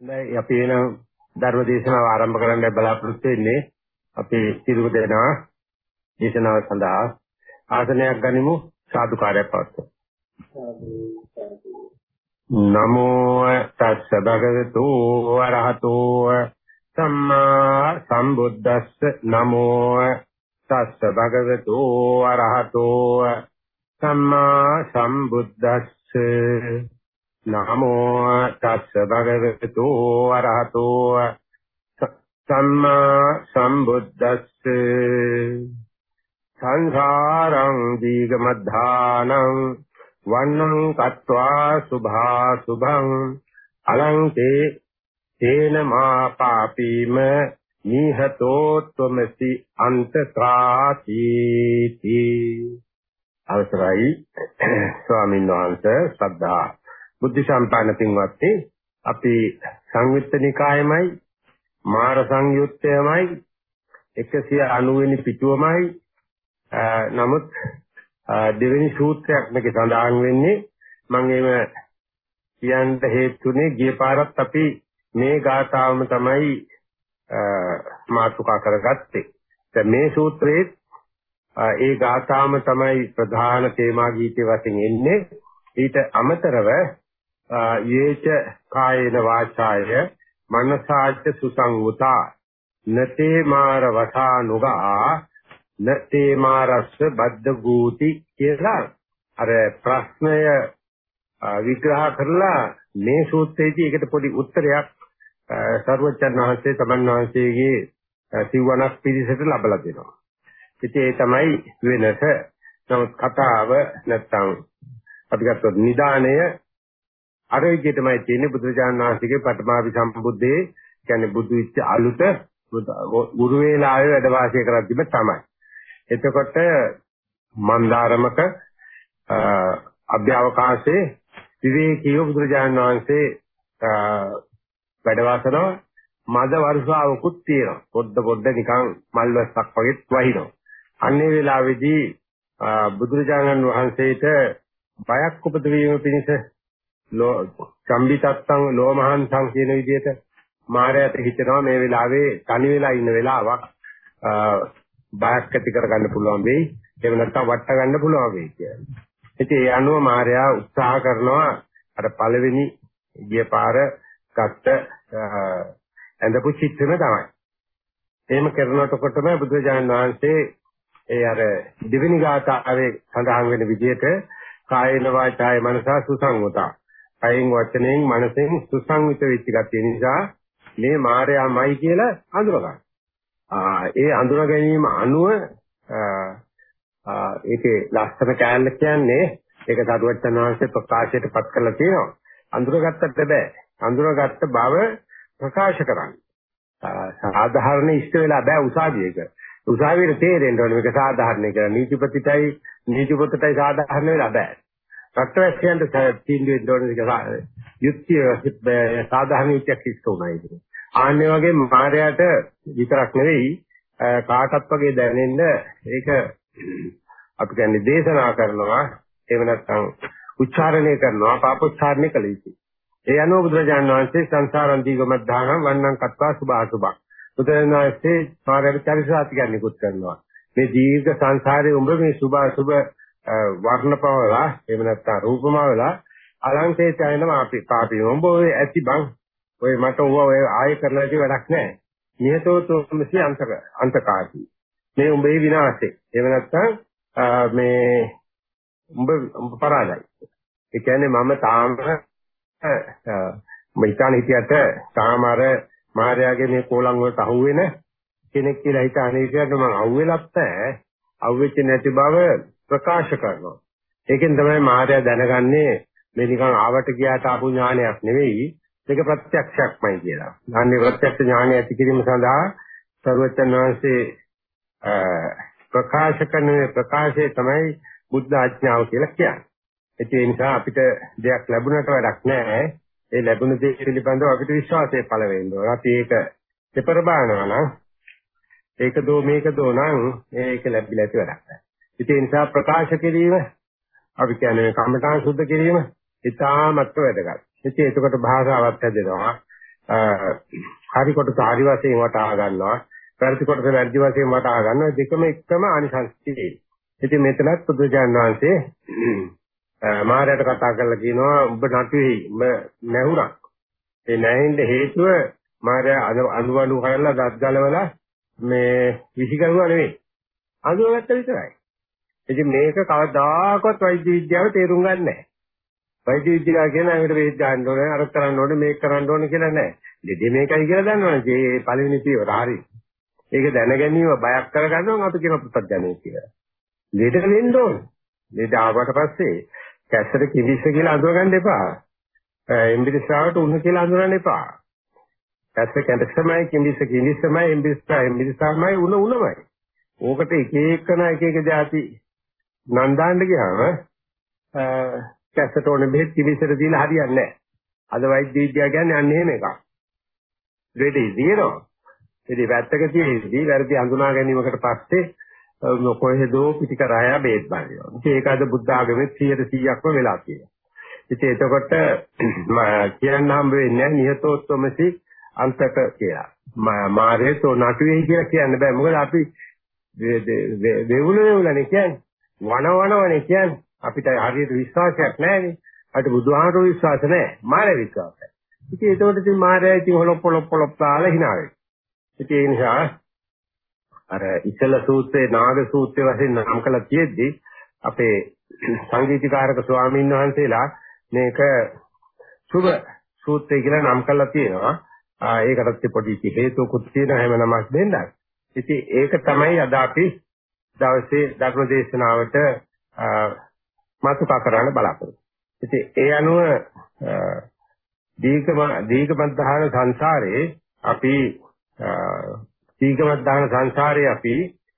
දැන් අපි එන ධර්ම දේශනාව ආරම්භ කරන්න බලාපොරොත්තු වෙන්නේ අපේ සිරුර දෙනා දේශනාව සඳහා. ආසනයක් ගනිමු. සාදුකාරයක් පවත්වමු. නමෝ තස්ස භගවතු වරහතෝ සම්මා සම්බුද්දස්ස. නමෝ තස්ස භගවතු වරහතෝ සම්මා සම්බුද්දස්ස. නමෝ තස්ස භගවතු අරහතෝ. සම්මා සම්බුද්දස්ස. සංඛාරං දීගමද්ධානං වන්නං කତ୍වා සුභා සුභං අලංකේ තේන මා පාපීම නිහතෝ ත්වමසි අන්තකාති අවසරයි ස්වාමීන් වහන්සේ ශ්‍රද්ධා බුද්ධ සම්පන්න පින්වත්නි අපි සංයුත්ත නිකායමයි මාර සංයුත්තයමයි 190 වෙනි පිටුවමයි නමුත් දෙවෙනි සූත්‍රයක් මේක සඳහන් වෙන්නේ මම එහෙම කියන්න හේතුනේ ගිය පාරත් අපි මේ ගාථාවම තමයි මාතෘකා කරගත්තේ. දැන් මේ සූත්‍රයේ ඒ ගාථාවම තමයි ප්‍රධාන තේමා ගීතේ වශයෙන් එන්නේ. ඊට අමතරව යේච කායේන වාචාය මනසාච සුසංගුතා නතේ මාර වසානුගා නතේ මාරස්ස බද්ද ගූති කියලා අර ප්‍රශ්නය විග්‍රහ කරලා මේ සූත්‍රයේදී ඒකට පොඩි උත්තරයක් සර්වචන් වහන්සේ තමන් වහන්සේගේ සිවණක් පිළිසෙට ලබලා දෙනවා. ඉතින් ඒ තමයි වෙනස. නමුත් කතාව නැත්තම් අපි ගත්තොත් නිදාණය අර විදිහටමයි තියෙන්නේ බුදුරජාණන් වහන්සේගේ පටමාවි සම්බුද්දේ කියන්නේ බුදු විච්ච අලුත ගුරු වේලාවේ වැඩ වාසය කරද්දිම තමයි. එතකොට මන්දාරමක අභ්‍යවකාශයේ විවේකීව බුදුරජාණන් වහන්සේ වැඩ වාසනවා මද වර්ෂාවකුත් තියෙනවා. පොඩ පොඩ නිකන් මල් වැස්සක් වගේ වහිනවා. අන්නේ වෙලාවේදී බුදුරජාණන් වහන්සේට බයක් උපදවීම පිණිස චම්බිතත්තං ලෝමහංසං කියන විදිහට මායයට හිතෙනවා මේ වෙලාවේ තනි වෙලා ඉන්න වෙලාවක් බයක් ඇති කරගන්න පුළුවන් වෙයි. එහෙම නැත්නම් වට ගන්න පුළුවන් වෙයි කියලා. ඉතින් ඒ අනුව මායя උත්සාහ කරනවා අර පළවෙනි ගිය පාර ගත්ත ඇඳපු චිත්‍රෙම තමයි. එහෙම කරනකොටම බුදුරජාණන් වහන්සේ ඒ අර දෙවෙනි ගාථාවේ සඳහන් වෙන විදිහට කායේන වාචාය මනසා සුසංගතා කයින් වචනයෙන් මනසෙන් සුසංවිත වෙච්ච ගැතිය නිසා මේ මායයමයි කියලා අඳුරගන්න. ආ ඒ අඳුර ගැනීම අනුව ඒකේ ලස්සන කෑල්ල කියන්නේ ඒක සරුවච්චන් වහන්සේ ප්‍රකාශයට පත් කරලා තියෙනවා. අඳුරගත්තට බෑ. අඳුරගත්ත බව ප්‍රකාශ කරන්න. සාධාරණ ඉෂ්ට වෙලා බෑ උසාවියක. උසාවියට තේරෙන්න ඕනේ මේක සාධාරණ කියලා. නීතිපතිතයි නීතිපොතටයි සාධාරණ වෙලා බෑ. රටවැසියන්ට තීන්දුව දෙන්න ඕනේ යුක්තිය සාධාරණ යුක්තියක් ඉස්ස උනා ඒක. ආන්නේ වගේ මායයට විතරක් නෙවෙයි කාටත් වගේ දැනෙන්න ඒක අපි කියන්නේ දේශනා කරනවා එහෙම නැත්නම් උච්චාරණය කරනවා පාපොච්චාරණය කළ යුතුයි. ඒ අනුව බුදුරජාණන් වහන්සේ සංසාරං දීගමද්ධානම් වන්නං කତ୍වා සුභාසුභං. බුදුරජාණන් වහන්සේ මාර්ගයට චරිතාති කියන්නේ කුත් කරනවා. මේ දීර්ඝ සංසාරයේ උඹ මේ සුභාසුභ වර්ණපවලා එහෙම නැත්නම් රූපමවලා අලංකේ චයනවා අපි පාපි උඹ ඔය ඇති බං. ඔය මට ඕවා ඔය ආයෙ කරලා ඉති වැඩක් නැහැ. නිහතෝ තෝමසි අන්තක අන්තකාරී මේ උඹේ විනාශේ එහෙම නැත්නම් මේ උඹ උඹ පරාදයි ඒ කියන්නේ මම තාම මයිතාන හිටියට තාම අර මාර්යාගේ මේ කෝලං වලට අහුවෙන කෙනෙක් කියලා හිත අනේකයට මම අහුවෙලත් නැහැ. අහුවෙච්ච නැති බව ප්‍රකාශ කරනවා. ඒකෙන් තමයි මාර්යා දැනගන්නේ මේ නිකන් ආවට ගියාට ආපු ඥානයක් නෙවෙයි මේක ප්‍රත්‍යක්ෂයක්මයි කියලා. අනේ ප්‍රත්‍යක්ෂ ඥානය ඇති කිරීම සඳහා සර්වචන් වහන්සේ ප්‍රකාශ කරන ප්‍රකාශය තමයි බුද්ධ ආඥාව කියලා කියන්නේ. ඒ නිසා අපිට දෙයක් ලැබුණට වැඩක් නැහැ. ඒ ලැබුණ දේ පිළිබඳව අපිට විශ්වාසය පළ වෙන්න ඕන. අපි ඒක දෙපර බානවා නම් ඒක දෝ මේක දෝ නම් ඒක ලැබිලා ඇති වැඩක් නැහැ. ඉතින් ඒ නිසා ප්‍රකාශ කිරීම අපි කියන්නේ කම්මඨාන් සුද්ධ කිරීම ඉතාමත් වැදගත්. ඉතින් එතකොට භාෂාවත් හැදෙනවා. හරි කොටස හරි වශයෙන් වටහා ගන්නවා. වැරදි කොටස වැරදි වශයෙන් වටහා ගන්නවා. දෙකම එකම ආනිසංසතියි. ඉතින් මෙතනත් බුදුජාන විශ්වාසයේ මාරයට කතා කරලා කියනවා ඔබ නටුවේ ඔබ නැහුණා. ඒ නැහින්ද හේතුව මාරයා අනුවණු කරලා දත් ගලවලා මේ විසිකරුවා නෙවෙයි. අඳුරගත්ත විතරයි. ඉතින් මේක කවදාකවත් වෛද්‍ය විද්‍යාව තේරුම් ගන්නේ නැහැ. වෛද්‍ය විද්‍යාව කියන එකට වේද ගන්න ඕනේ, අර කරන්න ඕනේ, මේක කරන්න ඕනේ කියලා නැහැ. දෙදේ මේකයි කියලා දන්නවනේ. ඒ පළවෙනි පියවර හරි. ඒක දැන ගැනීම බයක් කරගන්නවා අපි කියන පුතත්ජනේ කියලා. ලෙඩ වෙන්න ඕනේ. ලෙඩ ආවට පස්සේ කැස්සට කිවිස්ස කියලා අඳුර ගන්න එපා. එම්බිරිස්සාවට උණ කියලා අඳුරන්න එපා. කැස්ස කැඩසමයි කිවිස්ස කිවිස්සමයි එම්බිරිස්සා එම්බිරිස්සාමයි උණ උණමයි. ඕකට එක එකන එක එක જાති නම් දාන්න ගියාම කැස්සට ඕනේ බෙහෙත් කිවිසට දීලා හරියන්නේ නැහැ. අද වෛද්‍ය විද්‍යාව කියන්නේ අන්න එහෙම එකක්. දෙඩේ දිනනවා. ඉතින් වැත්තක තියෙද්දී වැරදි හඳුනා ගැනීමකට පස්සේ කොහෙදෝ පිටිකරාය බේත් බලනවා. ඉතින් ඒක අද බුද්ධ ආගමේ 100%ක්ම වෙලා තියෙනවා. ඉතින් එතකොට කියන්න හම්බ වෙන්නේ නිහතෝත්වමසි අන්තක කියලා. මාරේතෝ නටුවේ කියලා කියන්න බෑ. මොකද අපි වෙවුල වෙවුලනේ කියන්නේ. වන වනවනේ කියන්නේ. අපිට හරියට විශ්වාසයක් නැහැනේ. අපිට බුදුහාමරෝ විශ්වාස නැහැ. මාය විශ්වාසයි. ඉතින් ඒතකොට ඉතින් මායя ඉතින් හොලොප් පොලොප් පොලොප් තාලා hina වෙයි. ඉතින් ඒ නිසා අර ඉසල සූත්‍රයේ නාග සූත්‍රය වශයෙන් නම් කළා තියෙද්දි අපේ සංගීතීකාරක ස්වාමීන් වහන්සේලා මේක සුබ සූත්‍රය කියලා නම් කරලා තියෙනවා. ඒකටත් පොඩි හේතුකුත් තියෙනවා එහෙම නමක් දෙන්නත්. ඉතින් ඒක තමයි අද අපි දවසේ ධර්ම දේශනාවට මාතුකා කරන්න බලාපොරොත්තු. ඉතින් ඒ අනුව දීඝම දීඝමද්ධාන සංසාරේ අපි දීඝමද්ධාන සංසාරේ අපි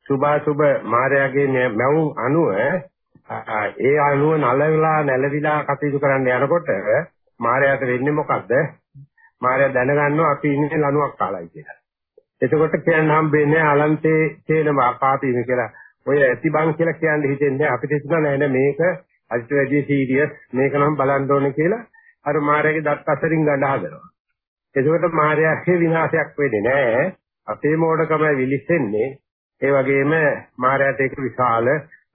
සුභාසුභ මායාවේ මැවුම් අනුව ඒ අනුව නලවිලා නැලවිලා කටයුතු කරන්න යනකොට මායාවට වෙන්නේ මොකද්ද? මායා දැනගන්නවා අපි ඉන්නේ ලණුවක් කාලයි කියලා. එතකොට කියන්න හම්බෙන්නේ අලන්තේ තේන පාපීම කියලා. ඔය ඇතිබං කියලා කියන්නේ හිතෙන්නේ අපිට හිතුණා නෑ නෑ මේක අදිට වැඩි සීරියස් මේක නම් බලන්න ඕනේ කියලා අර මායාවේ දත් අතරින් ගඳ හදනවා. එතකොට මායාවේ විනාශයක් වෙන්නේ නැහැ. අපේ මෝඩකම විලිසෙන්නේ. ඒ වගේම මායාට ඒක විශාල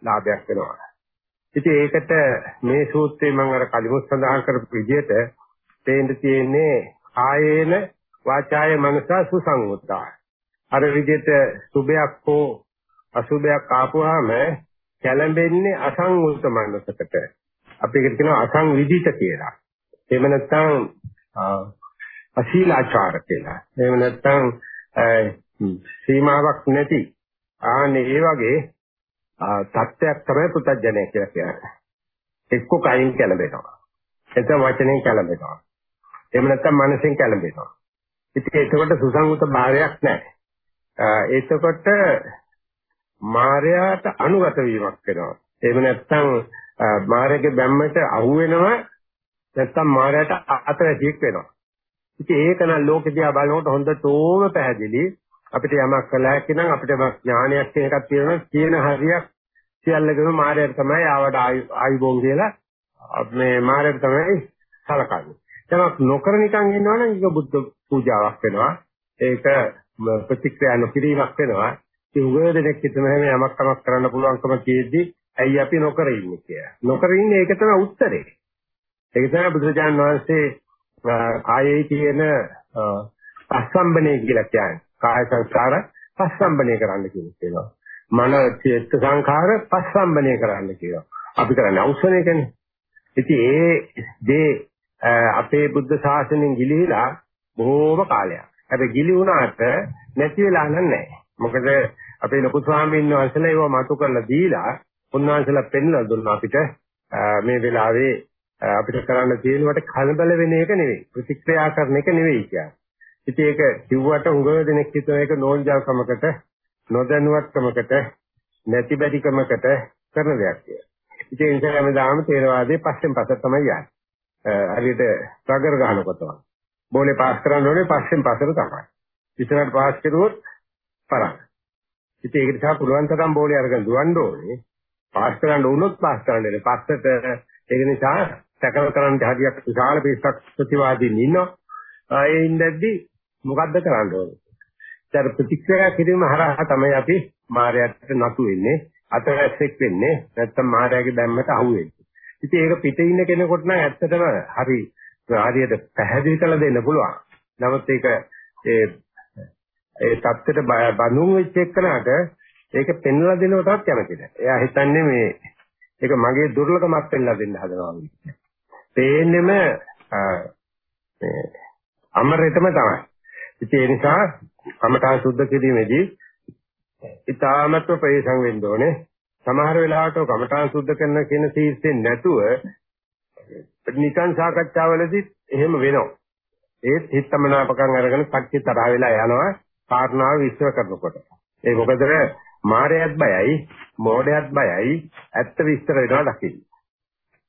ලාභයක් වෙනවා. ඉතින් ඒකට මේ සූත්‍රයේ මම අර කලිමුත් සඳහන් කරපු විදිහට තේින්න තියෙන්නේ ආයේන වාචාය මනසා සුසංගතා. අර විදිහට සුභයක් හෝ අසුභයක් ආපුවාම කැළඹෙන්නේ අසංවෘත මනසකට. අපි ඒකට කියනවා අසංවිධිත කියලා. එහෙම නැත්නම් අශීලාචාර කියලා. එහෙම නැත්නම් සීමාවක් නැති ආනේ ඒ වගේ තත්ත්වයක් තමයි පුතඥය කියලා කියන්නේ. එක්ක කයින් කැළඹෙනවා. එතන වචනෙන් කැළඹෙනවා. එහෙම නැත්නම් මනසෙන් කැළඹෙනවා. ඉතින් ඒකට සුසංගත භාවයක් නැහැ. එතකොට මායයට අනුගත වීමක් වෙනවා. එහෙම නැත්නම් මායගේ බැම්මට අහු වෙනවා නැත්නම් මායයට අතවැසියෙක් වෙනවා. ඉතින් ඒක නම් ලෝකෙ දිහා බලනකොට හොඳටම පැහැදිලි. අපිට යමක් කළා හැකිනම් අපිට ඥානයක් කියන එකක් තියෙනවා. කියන හරියක් සියල්ලකම මායයට තමයි ආවට ආයුබෝන් කියලා මේ මායයට තමයි සලකන්නේ. යමක් නොකර නිකන් ඉන්නවනම් ඒක බුද්ධ පූජාවක් වෙනවා. ඒක ප්‍රතික්‍රියා නොකිරීමක් වෙනවා. උගව දෙනෙක් හිතන හැම යමක් තමක් කරන්න පුළුවන්කම තියෙද්දි ඇයි අපි නොකර ඉන්නේ කියලා. නොකර ඉන්නේ ඒක තමයි උත්තරේ. ඒක තමයි බුදුරජාන් වහන්සේ කායේ තියෙන පස්සම්බනේ කියලා කියන්නේ. කාය සංස්කාර පස්සම්බනේ කරන්න කියනවා. මන චේත සංඛාර පස්සම්බනේ කරන්න කියනවා. අපි කරන්නේ අවශ්‍යනේ කියන්නේ. ඉතින් ඒ දේ අපේ බුද්ධ ශාසනයෙන් ගිලිහිලා බොහෝම කාලයක්. හැබැයි ගිලි වුණාට නැති වෙලා නැහැ. මොකද අපේ ලොකු ස්වාමීන් වහන්සේලා ඒව මතු කරලා දීලා උන්වහන්සේලා පෙන්වලා දුන්නා අපිට මේ වෙලාවේ අපිට කරන්න තියෙනවට කලබල වෙන එක නෙවෙයි ප්‍රතික්‍රියා කරන එක නෙවෙයි කියන්නේ. ඉතින් ඒක කිව්වට උඟ දෙනෙක් හිතුව එක නෝන්ජල්කමකට නොදැනුවත්කමකට නැති බැරිකමකට කරන දෙයක් කියලා. ඉතින් ඒ නිසා හැමදාම තේරවාදයේ පස්සෙන් පස්ස තමයි යන්නේ. හරියට රගර් ගහනකොට වගේ. බෝලේ පාස් කරන්න ඕනේ පස්සෙන් පස්සට තමයි. ඉස්සරහට පාස් කරුවොත් පරක්. ඉතින් ඒක නිසා පුළුවන් තරම් බෝලේ අරගෙන දුවන්න ඕනේ. පාස් කරන්න වුණොත් පාස් කරන්න ඉන්නේ. පස්සට ඒක නිසා සැකල කරන්න හරියක් විශාල පිටක් ප්‍රතිවාදීන් ඉන්නවා. ඒ ඉඳද්දි මොකද්ද කරන්න ඕනේ? ඒතර ප්‍රතික්‍රියා කිරීම හරහා තමයි අපි මායයට නතු වෙන්නේ, අතවැස්සෙක් වෙන්නේ, නැත්තම් මායගේ බැම්මට අහු වෙන්නේ. ඉතින් ඒක පිටේ ඉන්න කෙනෙකුට නම් ඇත්තටම හරි හරියට පැහැදිලි කරලා දෙන්න පුළුවන්. නමුත් ඒක ඒ ඒ தත්තට බඳුන් වෙච්ච එක්කනට ඒක පෙන්වලා දෙනවටත් කැමති නැහැ. එයා හිතන්නේ මේ ඒක මගේ දුර්ලභමක් පෙන්ලා දෙන්න හදනවා වගේ. පේන්නෙම මේ අමරෙතම තමයි. ඉතින් ඒ නිසා කමඨා සුද්ධ කිරීමේදී ඊ타මත්ව ප්‍රේසං වෙන්න ඕනේ. සමහර වෙලාවට කමඨාන් සුද්ධ කරන කියන තීර්ථයෙන් නැතුව නිකන් සාකච්ඡාවලදී එහෙම වෙනවා. ඒත් හිතමනාපකම් අරගෙන කච්චි තරහ වෙලා යනවා කාරණාව විශ්ව කරනකොට. ඒ මොකද මායයත් බයයි, මෝඩයත් බයයි, ඇත්ත විස්තර වෙනවා දකින්න.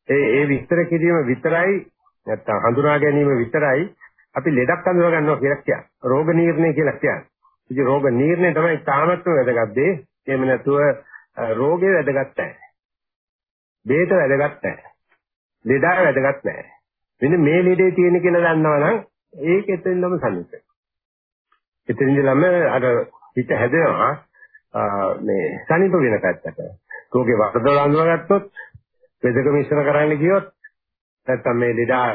ඒ ඒ විස්තර කිරීම විතරයි නැත්තම් හඳුනා ගැනීම විතරයි අපි ලෙඩක් හඳුනා ගන්නවා කියලා කියන්නේ. රෝග නිర్ణය කියලා කියන්නේ. ඉතින් රෝග නිర్ణය තමයි තාමත්ම වැදගත් දේ. එහෙම නැතුව රෝගේ වැදගත් නැහැ. බේත වැදගත් නැහැ. ලෙඩා වැදගත් නැහැ. මෙන්න මේ ලෙඩේ තියෙන කියලා දන්නවනම් ඒක එතෙන්දම සනීපයි. එතෙන්දලම අර හිත හැදෙනවා මේ සනිප වෙන පැත්තට. රෝගේ වරදොල අඳුනගත්තොත් වෙදක මිශ්‍ර කරන්න ගියොත් නැත්තම් මේ ලෙඩා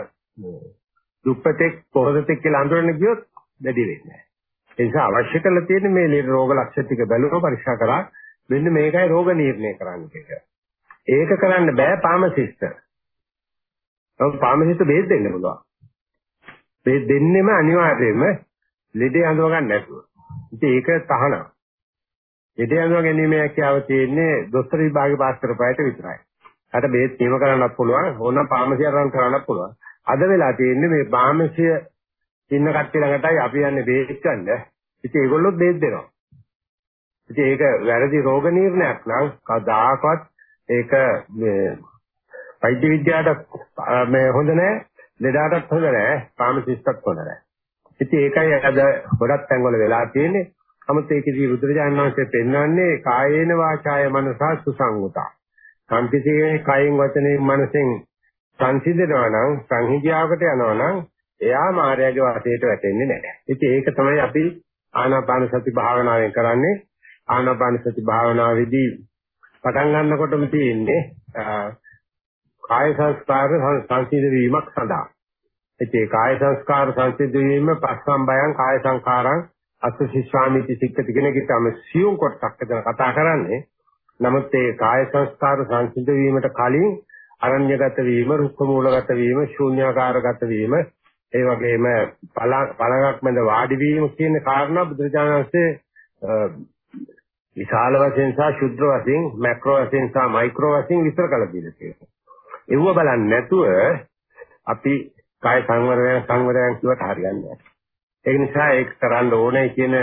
දුප්පතෙක් පොහොසතෙක් කියලා අඳුරන්න ගියොත් වැඩි වෙන්නේ නැහැ. ඒ නිසා අවශ්‍ය කරලා තියෙන මේ රෝග ලක්ෂණ ටික බැලුවා පරීක්ෂා කරා මෙන්න මේකයි රෝග නිర్ణය කරන්න එක. ඒක කරන්න බෑ පාමසිස්ට. ඔව් පාමසිස්ට බෙහෙත් දෙන්න පුළුවන්. බෙහෙත් දෙන්නෙම අනිවාර්යයෙන්ම ලෙඩේ අඳුව ගන්න නැතුව. ඉතින් ඒක තහනම්. ලෙඩේ අඳුව ගැනීම හැකියාව තියෙන්නේ දොස්තර විභාගේ පාස් කරපුවාට විතරයි. අර බෙහෙත් නියම කරන්නත් පුළුවන්, ඕනනම් පාමසිය රන් කරන්නත් පුළුවන්. අද වෙලා තියෙන්නේ මේ පාමසිය ඉන්න කට්ටිය ළඟටයි අපි යන්නේ බෙහෙත් ගන්න. ඉතින් ඒගොල්ලොත් බෙහෙත් දෙනවා. ඉතින් ඒක වැරදි රෝග නිర్ణයක් නම් කවදාකවත් ඒක මේ වෛද්‍ය විද්‍යාවට මේ හොඳ නැහැ, ලෙඩටත් හොඳ නැහැ, ෆාමසිස්ට්ටත් හොඳ නැහැ. ඉතින් ඒකයි අද ගොඩක් තැන්වල වෙලා තියෙන්නේ. නමුත් ඒකදී බුදුරජාණන් වහන්සේ පෙන්වන්නේ කායේන වාචාය මනසා සුසංගතා. සම්පිතේ කයින් වචනෙන් මනසෙන් සංසිඳනවා නම් සංහිඳියාවකට යනවා නම් එයා මායාවේ වාසයට වැටෙන්නේ නැහැ. ඉතින් ඒක තමයි අපි ආනාපාන සති භාවනාවෙන් කරන්නේ. ආනාපාන සති භාවනාවේදී පටන් ගන්නකොටම තියෙන්නේ කාය සංස්කාර සංසිඳ වීමක් සඳහා. ඒ කාය සංස්කාර සංසිඳ වීම පස්සම් බයං කාය සංකාරං අසුසිස්වාමිති සික්කති කියන එකට අපි සියුම් කොටසක් අතර කතා කරන්නේ. නමුත් ඒ කාය සංස්කාර සංසිඳ වීමට කලින් අරඤ්‍යගත වීම, රුක්ක මූලගත වීම, ශූන්‍යාකාරගත වීම, ඒ වගේම පළඟක් මැද වාඩි වීම කියන කාරණා බුදුරජාණන් වහන්සේ විශාල වශයෙන් සහ ශුද්ධ වශයෙන් මැක්‍රෝ වශයෙන් සහ මයික්‍රෝ වශයෙන් විස්තර කළ දීලා තියෙනවා. ඒව බලන්නේ නැතුව අපි කාය සංවරය සංවරයන් කියවට හරියන්නේ නැහැ. ඒ නිසා ඒක කරන්න ඕනේ කියන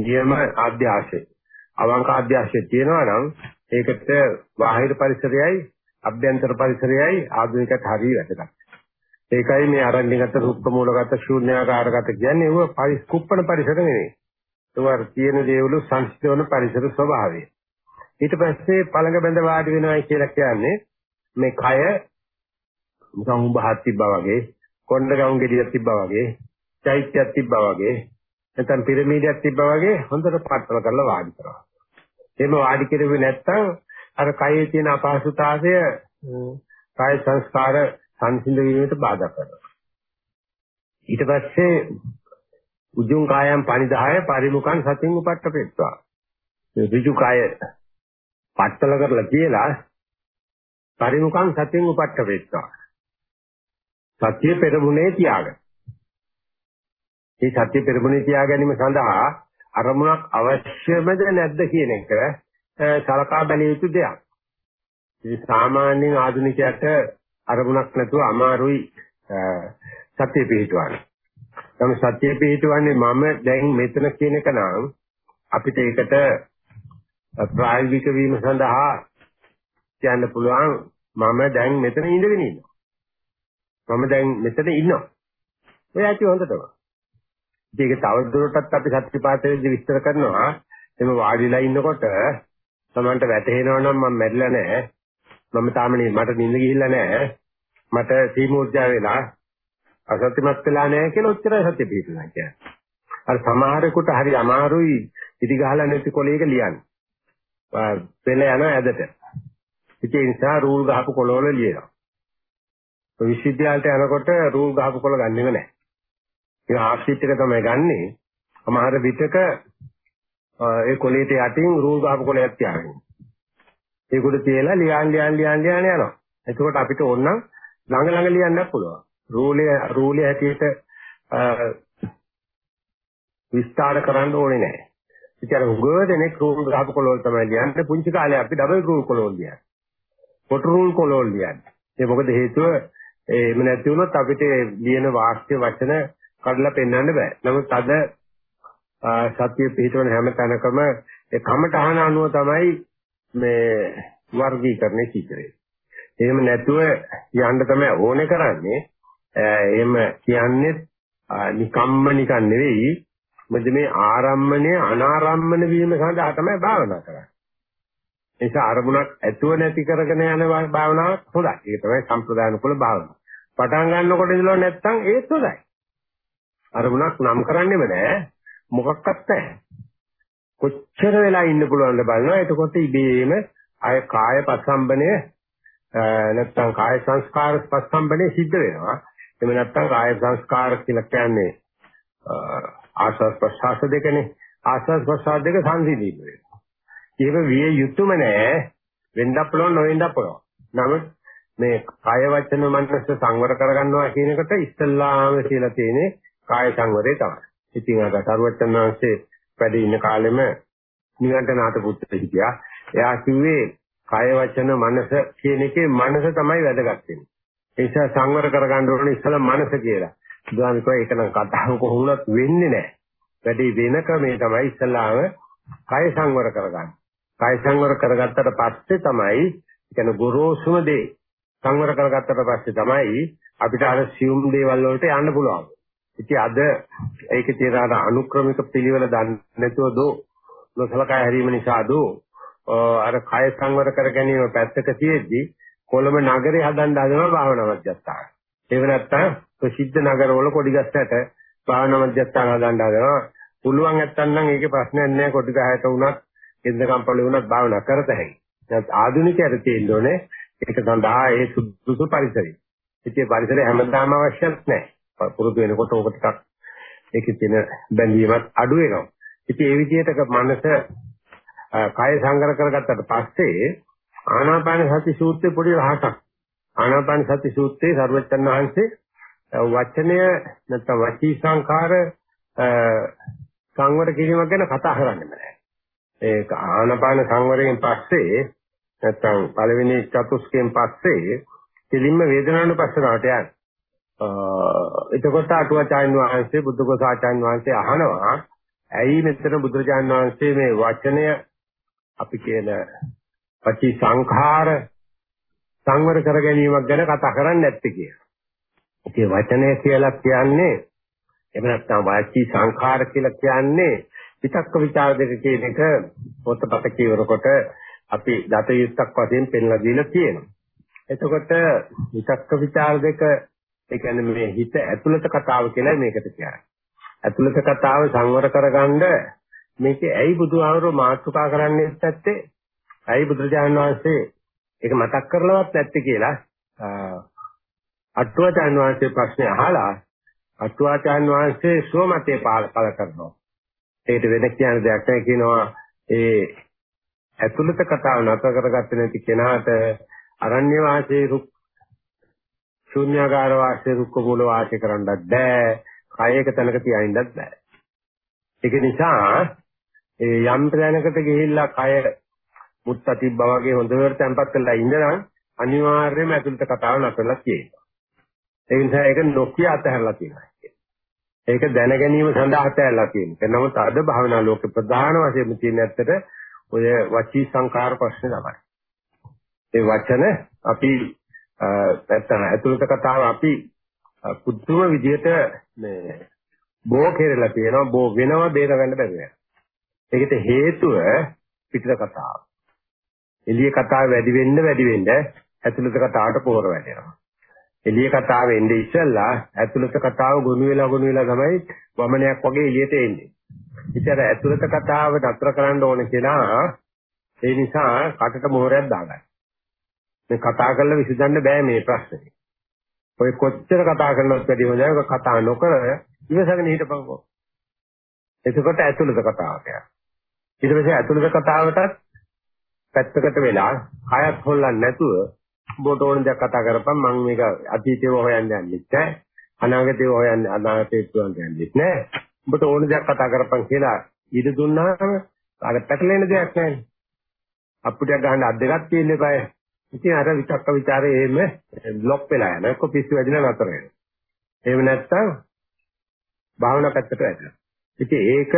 නියම ආධ්‍යාශය. අවංක ආධ්‍යාශය තියෙනවා නම් ඒකට බාහිර පරිසරයයි අභ්‍යන්තර පරිසරයයි ආධුනිකට හරිය වැදගත්. ඒකයි මේ අරණ්‍යගත රුක්ක මූලගත ශූන්‍යාකාරගත කියන්නේ ඒව පරිස්කුප්පන පරිසර නෙවෙයි. ඒවර තියෙන දේවලු සංසිඳවන පරිසර ස්වභාවය. ඊට පස්සේ පළඟ බඳ වාඩි වෙනවා කියලා කියන්නේ මේ කය නිකන් උඹහත් තිබ්බා වගේ, කොණ්ඩ ගවුම් ගෙඩියක් තිබ්බා වගේ, චෛත්‍යයක් තිබ්බා වගේ, නැත්නම් පිරමීඩයක් තිබ්බා වගේ හොඳට පටල කරලා වාඩි කරනවා. එහෙම වාඩි කෙරුවේ නැත්නම් අර කයේ තියෙන අපහසුතාවය කාය සංස්කාර සංසිඳ වීමට බාධා කරනවා. ඊට පස්සේ උජුං කායම් පනිදාය පරිමුඛං සතින් උපට්ඨපෙත්වා. මේ ඍජු කාය පట్టල කරලා කියලා පරිමුඛං සතින් උපට්ඨපෙත්වා. සත්‍ය පෙරමුණේ තියාගන්න. මේ සත්‍ය පෙරමුණේ තියා ගැනීම සඳහා අරමුණක් අවශ්‍යමද නැද්ද කියන එක සලකා බැලිය යුතු දෙයක්. ඉතින් සාමාන්‍යයෙන් ආධුනිකයට අරමුණක් නැතුව අමාරුයි සත්‍ය පිළිතුරන්න. නම් සත්‍ය පිළිතුරන්නේ මම දැන් මෙතන කියන එක නම් අපිට ඒකට ප්‍රායෝගික වීම සඳහා කියන්න පුළුවන් මම දැන් මෙතන ඉඳගෙන ඉන්නවා. මම දැන් මෙතන ඉන්නවා. ඔය ඇති හොඳටම. ඒක තවදුරටත් අපි සත්‍යපාතයේදී විස්තර කරනවා. එම වාඩිලා ඉන්නකොට තමන්ට වැටහෙනවා නම් මම මැරිලා නැහැ. මම තාම මට නිින්ද ගිහිල්ලා නැහැ. මට සීමුර්ජා වෙලා අසත්‍යමත් වෙලා නැහැ කියලා උච්චරයි සත්‍ය පිළිතුරක් කියන්නේ. අර සමහරෙකුට හරි අමාරුයි ඉදි ගහලා නැති කොලයක ලියන්න. පෙළ යන ඇදට. ඉතින් ඒ නිසා රූල් ගහපු කොළවල ලියනවා. විශ්වවිද්‍යාලයට යනකොට රූල් ගහපු කොළ ගන්නෙම නැහැ. ඒ ආක්ෂිට් එක තමයි ගන්නෙ. සමහර විටක ඒ කොළේට යටින් රූල් ගහපු කොළයක් තියාගෙන. ඒකට තියලා ලියන් ලියන් ලියන් ලියන් යනවා. එතකොට අපිට ඕනනම් ළඟ ළඟ ලියන්නත් පුළුවන්. රූලේ රූලේ හැටියට විස්තර කරන්න ඕනේ නැහැ. ඉතින් අර උගව දෙනෙක් රූල් ගහපු කොළවල තමයි ලියන්නේ. පුංචි කාලේ අපි ඩබල් රූල් කොළවල ලියන්නේ. පොටු රූල් කොළවල ලියන්නේ. ඒ මොකද හේතුව එහෙම නැති වුණොත් අපිට ලියන වාක්‍ය වචන කඩලා පෙන්වන්න බෑ. නමුත් අද සත්‍ය පිටවන හැම තැනකම ඒ කමටහන අනුව තමයි මේ වර්ගීකරණය සිද්ධ වෙන්නේ. එහෙම නැතුව යන්න තමයි ඕනේ කරන්නේ. එහෙම කියන්නේ නිකම්ම නිකන් නෙවෙයි. මොකද මේ ආරම්මණය අනාරම්මන වීම සඳහා තමයි භාවනා කරන්නේ. ඒ නිසා අරමුණක් ඇතුව නැති කරගෙන යන භාවනාවක් හොඳයි. ඒක තමයි සම්ප්‍රදාන කුල භාවනාව. පටන් ගන්නකොට ඉඳලා නැත්තම් ඒත් හොඳයි. අරමුණක් නම් කරන්නෙම නෑ. මොකක්වත් නැහැ. කොච්චර වෙලා ඉන්න පුළුවන්ද බලනවා. එතකොට ඉබේම අය කාය පස්සම්බනය නැත්තම් කාය සංස්කාර පස්සම්බනය සිද්ධ වෙනවා. එහෙම නැත්තම් කාය සංස්කාර කියලා කියන්නේ ආස්වාද ප්‍රසආස දෙකනේ. ආස්වාද ප්‍රසආස දෙක සංසිඳීම වෙනවා. ඒක විය යුතුයම නෑ වෙන්නත් පුළුවන් නොවෙන්නත් පුළුවන්. නමුත් මේ කාය වචන මනස සංවර කරගන්නවා කියන එකට ඉස්සල්ලාම කියලා තියෙන්නේ කාය සංවරය තමයි. ඉතින් අර සරුවචන වහන්සේ වැඩ ඉන්න කාලෙම නිගණ්ඨනාත පුත්‍ර හිටියා. එයා කිව්වේ කාය වචන මනස කියන එකේ මනස තමයි වැදගත් වෙන්නේ. ඒ නිසා සංවර කරගන්න ඕනේ ඉස්සලා මනස කියලා. බුදුහාමිකෝ ඒක නම් කතාව කොහොමවත් වෙන්නේ නැහැ. වැඩි වෙනක මේ තමයි ඉස්සලාම කය සංවර කරගන්න. කය සංවර කරගත්තට පස්සේ තමයි කියන ගොරෝසුම දේ සංවර කරගත්තට පස්සේ තමයි අපිට අර සියුම් දේවල් වලට යන්න පුළුවන්. ඉතින් අද ඒකේ තියෙන අර අනුක්‍රමික පිළිවෙල දන්නේ නැතුව දෝ නොසලකා හැරීම නිසා දෝ අර කය සංවර කර ගැනීම පැත්තක තියෙද්දි කොළඹ නගරේ හදන්න හදනවා භාවනා මධ්‍යස්ථාන. ඒක නැත්තම් ප්‍රසිද්ධ නගරවල කොඩි ගස්සට භාවනා මධ්‍යස්ථාන හදන්න හදනවා. පුළුවන් නැත්තම් නම් ඒකේ ප්‍රශ්නයක් නැහැ කොඩි ගහයට උනත් එන්දකම් පොළේ වුණත් භාවනා කරත හැකියි. දැන් ආධුනිකයට තියෙන්න ඕනේ ඒක සඳහා ඒ සුදුසු පරිසරය. ඉතින් පරිසරය හැමදාම අවශ්‍යත් නැහැ. පුරුදු වෙනකොට ඕක ටිකක් ඒකේ තියෙන බැඳීමත් අඩු වෙනවා. ඉතින් ඒ විදිහට මනස කය සංගර කරගත්තට පස්සේ ආනාපාන සති සූත්‍රයේ පොඩි රහසක්. ආනාපාන සති සූත්‍රයේ සර්වචන් වහන්සේ වචනය නැත්නම් වචී සංඛාර සංවර කිරීම ගැන කතා කරන්නේ නැහැ. ඒක ආනපාන සංවරයෙන් පස්සේ නැත්තම් පළවෙනි චතුස්කයෙන් පස්සේ දෙලින්ම වේදනානුපස්සනාවට යන. එතකොට අටුවාචාන් වහන්සේ බුද්ධඝෝසාචාන් වහන්සේ අහනවා ඇයි මෙතන බුදුරජාන් වහන්සේ මේ වචනය අපි කියන පටි සංඛාර සංවර කර ගැනීමක් ගැන කතා කරන්නේ නැත්තේ කියලා. ඒ වචනය කියලා කියන්නේ එහෙම නැත්නම් වාචී සංඛාර කියලා කියන්නේ විතක්ක ਵਿਚාර දෙක කියන එක පොතපත කියවනකොට අපි දත යුක්තක් වශයෙන් පෙන්ලා දීලා තියෙනවා. එතකොට විතක්ක ਵਿਚාර දෙක ඒ කියන්නේ මේ හිත ඇතුළත කතාව කියලා මේකට කියන්නේ. ඇතුළත කතාව සංවර කරගන්න මේක ඇයි බුදුහාමුදුරුවෝ මාතෘකා කරන්නේ නැත්තේ? ඇයි බුදුරජාණන් වහන්සේ ඒක මතක් කරලවත් නැත්තේ කියලා අටුවාචාන් වහන්සේ ප්‍රශ්නේ අහලා අටුවාචාන් වහන්සේ සෝමතේ පාල පල කරනවා. ඒකට වෙන කියන දෙයක් නැහැ කියනවා ඒ ඇතුළත කතාව නතර කරගත්තේ නැති කෙනාට අරණ්‍ය වාසයේ රුක් ශූන්‍යාකාර වාසයේ රුක්ක මූල වාසය කරන්නත් බෑ. කයයක තැනක තියාින්නත් බෑ. ඒක නිසා ඒ යම් තැනකට ගිහිල්ලා කය මුත්ත තිබ්බා වගේ හොඳට තැම්පත් කරලා ඉඳලා අනිවාර්යයෙන්ම ඇතුළත කතාව නතරලා තියෙනවා. ඒ නිසා ඒක නොකිය අතහැරලා තියෙනවා. ඒක දැන ගැනීම සඳහා ඇතැල්ලා තියෙනවා. නමුත් අද භාවනා ලෝකේ ප්‍රධාන වශයෙන් තියෙන ඇත්තට ඔය වචී සංකාර ප්‍රශ්න තමයි. ඒ වචන අපි නැත්තම් ඇතුළත කතාව අපි පුදුම විදිහට මේ බෝ කෙරලා තියෙනවා බෝ වෙනවා බේරගන්න බැරි වෙනවා. ඒකට හේතුව පිටත කතාව. එළිය කතාව වැඩි වෙන්න වැඩි වෙන්න ඇතුළත කතාවට පෝර වැටෙනවා. එළිය කතාව එන්නේ ඉස්සෙල්ලා ඇතුළත කතාව ගොනු වෙලා ගොනු වෙලා තමයි වමනයක් වගේ එළියට එන්නේ. ඉතින් ඇතුළත කතාව නතර කරන්න ඕන කියලා ඒ නිසා කටට මොහොරයක් දාගන්න. මේ කතා කරලා විසඳන්න බෑ මේ ප්‍රශ්නේ. ඔය කොච්චර කතා කරනවත් වැඩි හොඳයි ඔය කතා නොකර ඉවසගෙන හිටපන්කෝ. එතකොට ඇතුළත කතාවට යනවා. ඊට පස්සේ ඇතුළත කතාවටත් පැත්තකට වෙලා කයත් හොල්ලන්නේ නැතුව ඔබට ඕන දෙයක් කතා කරපන් මම මේක අතීතේව හොයන්න යන්නේ නැහැ. අනාගතේව හොයන්න අනාගතේ තුන් යන්නේ නැහැ. ඔබට ඕන දෙයක් කතා කරපන් කියලා ඉඩ දුන්නාම අර පැටලෙන දෙයක් නැහැ. අප්පුඩියක් ගහන්න අත් දෙකක් තියෙන්න eBay. ඉතින් අර විචක්ක ਵਿਚාරේ එහෙම බ්ලොක් වෙලා යන එක්ක පිස්සු වැදිලා නතර වෙනවා. එහෙම නැත්නම් භාවනා පැත්තට වැටෙනවා. ඉතින් ඒක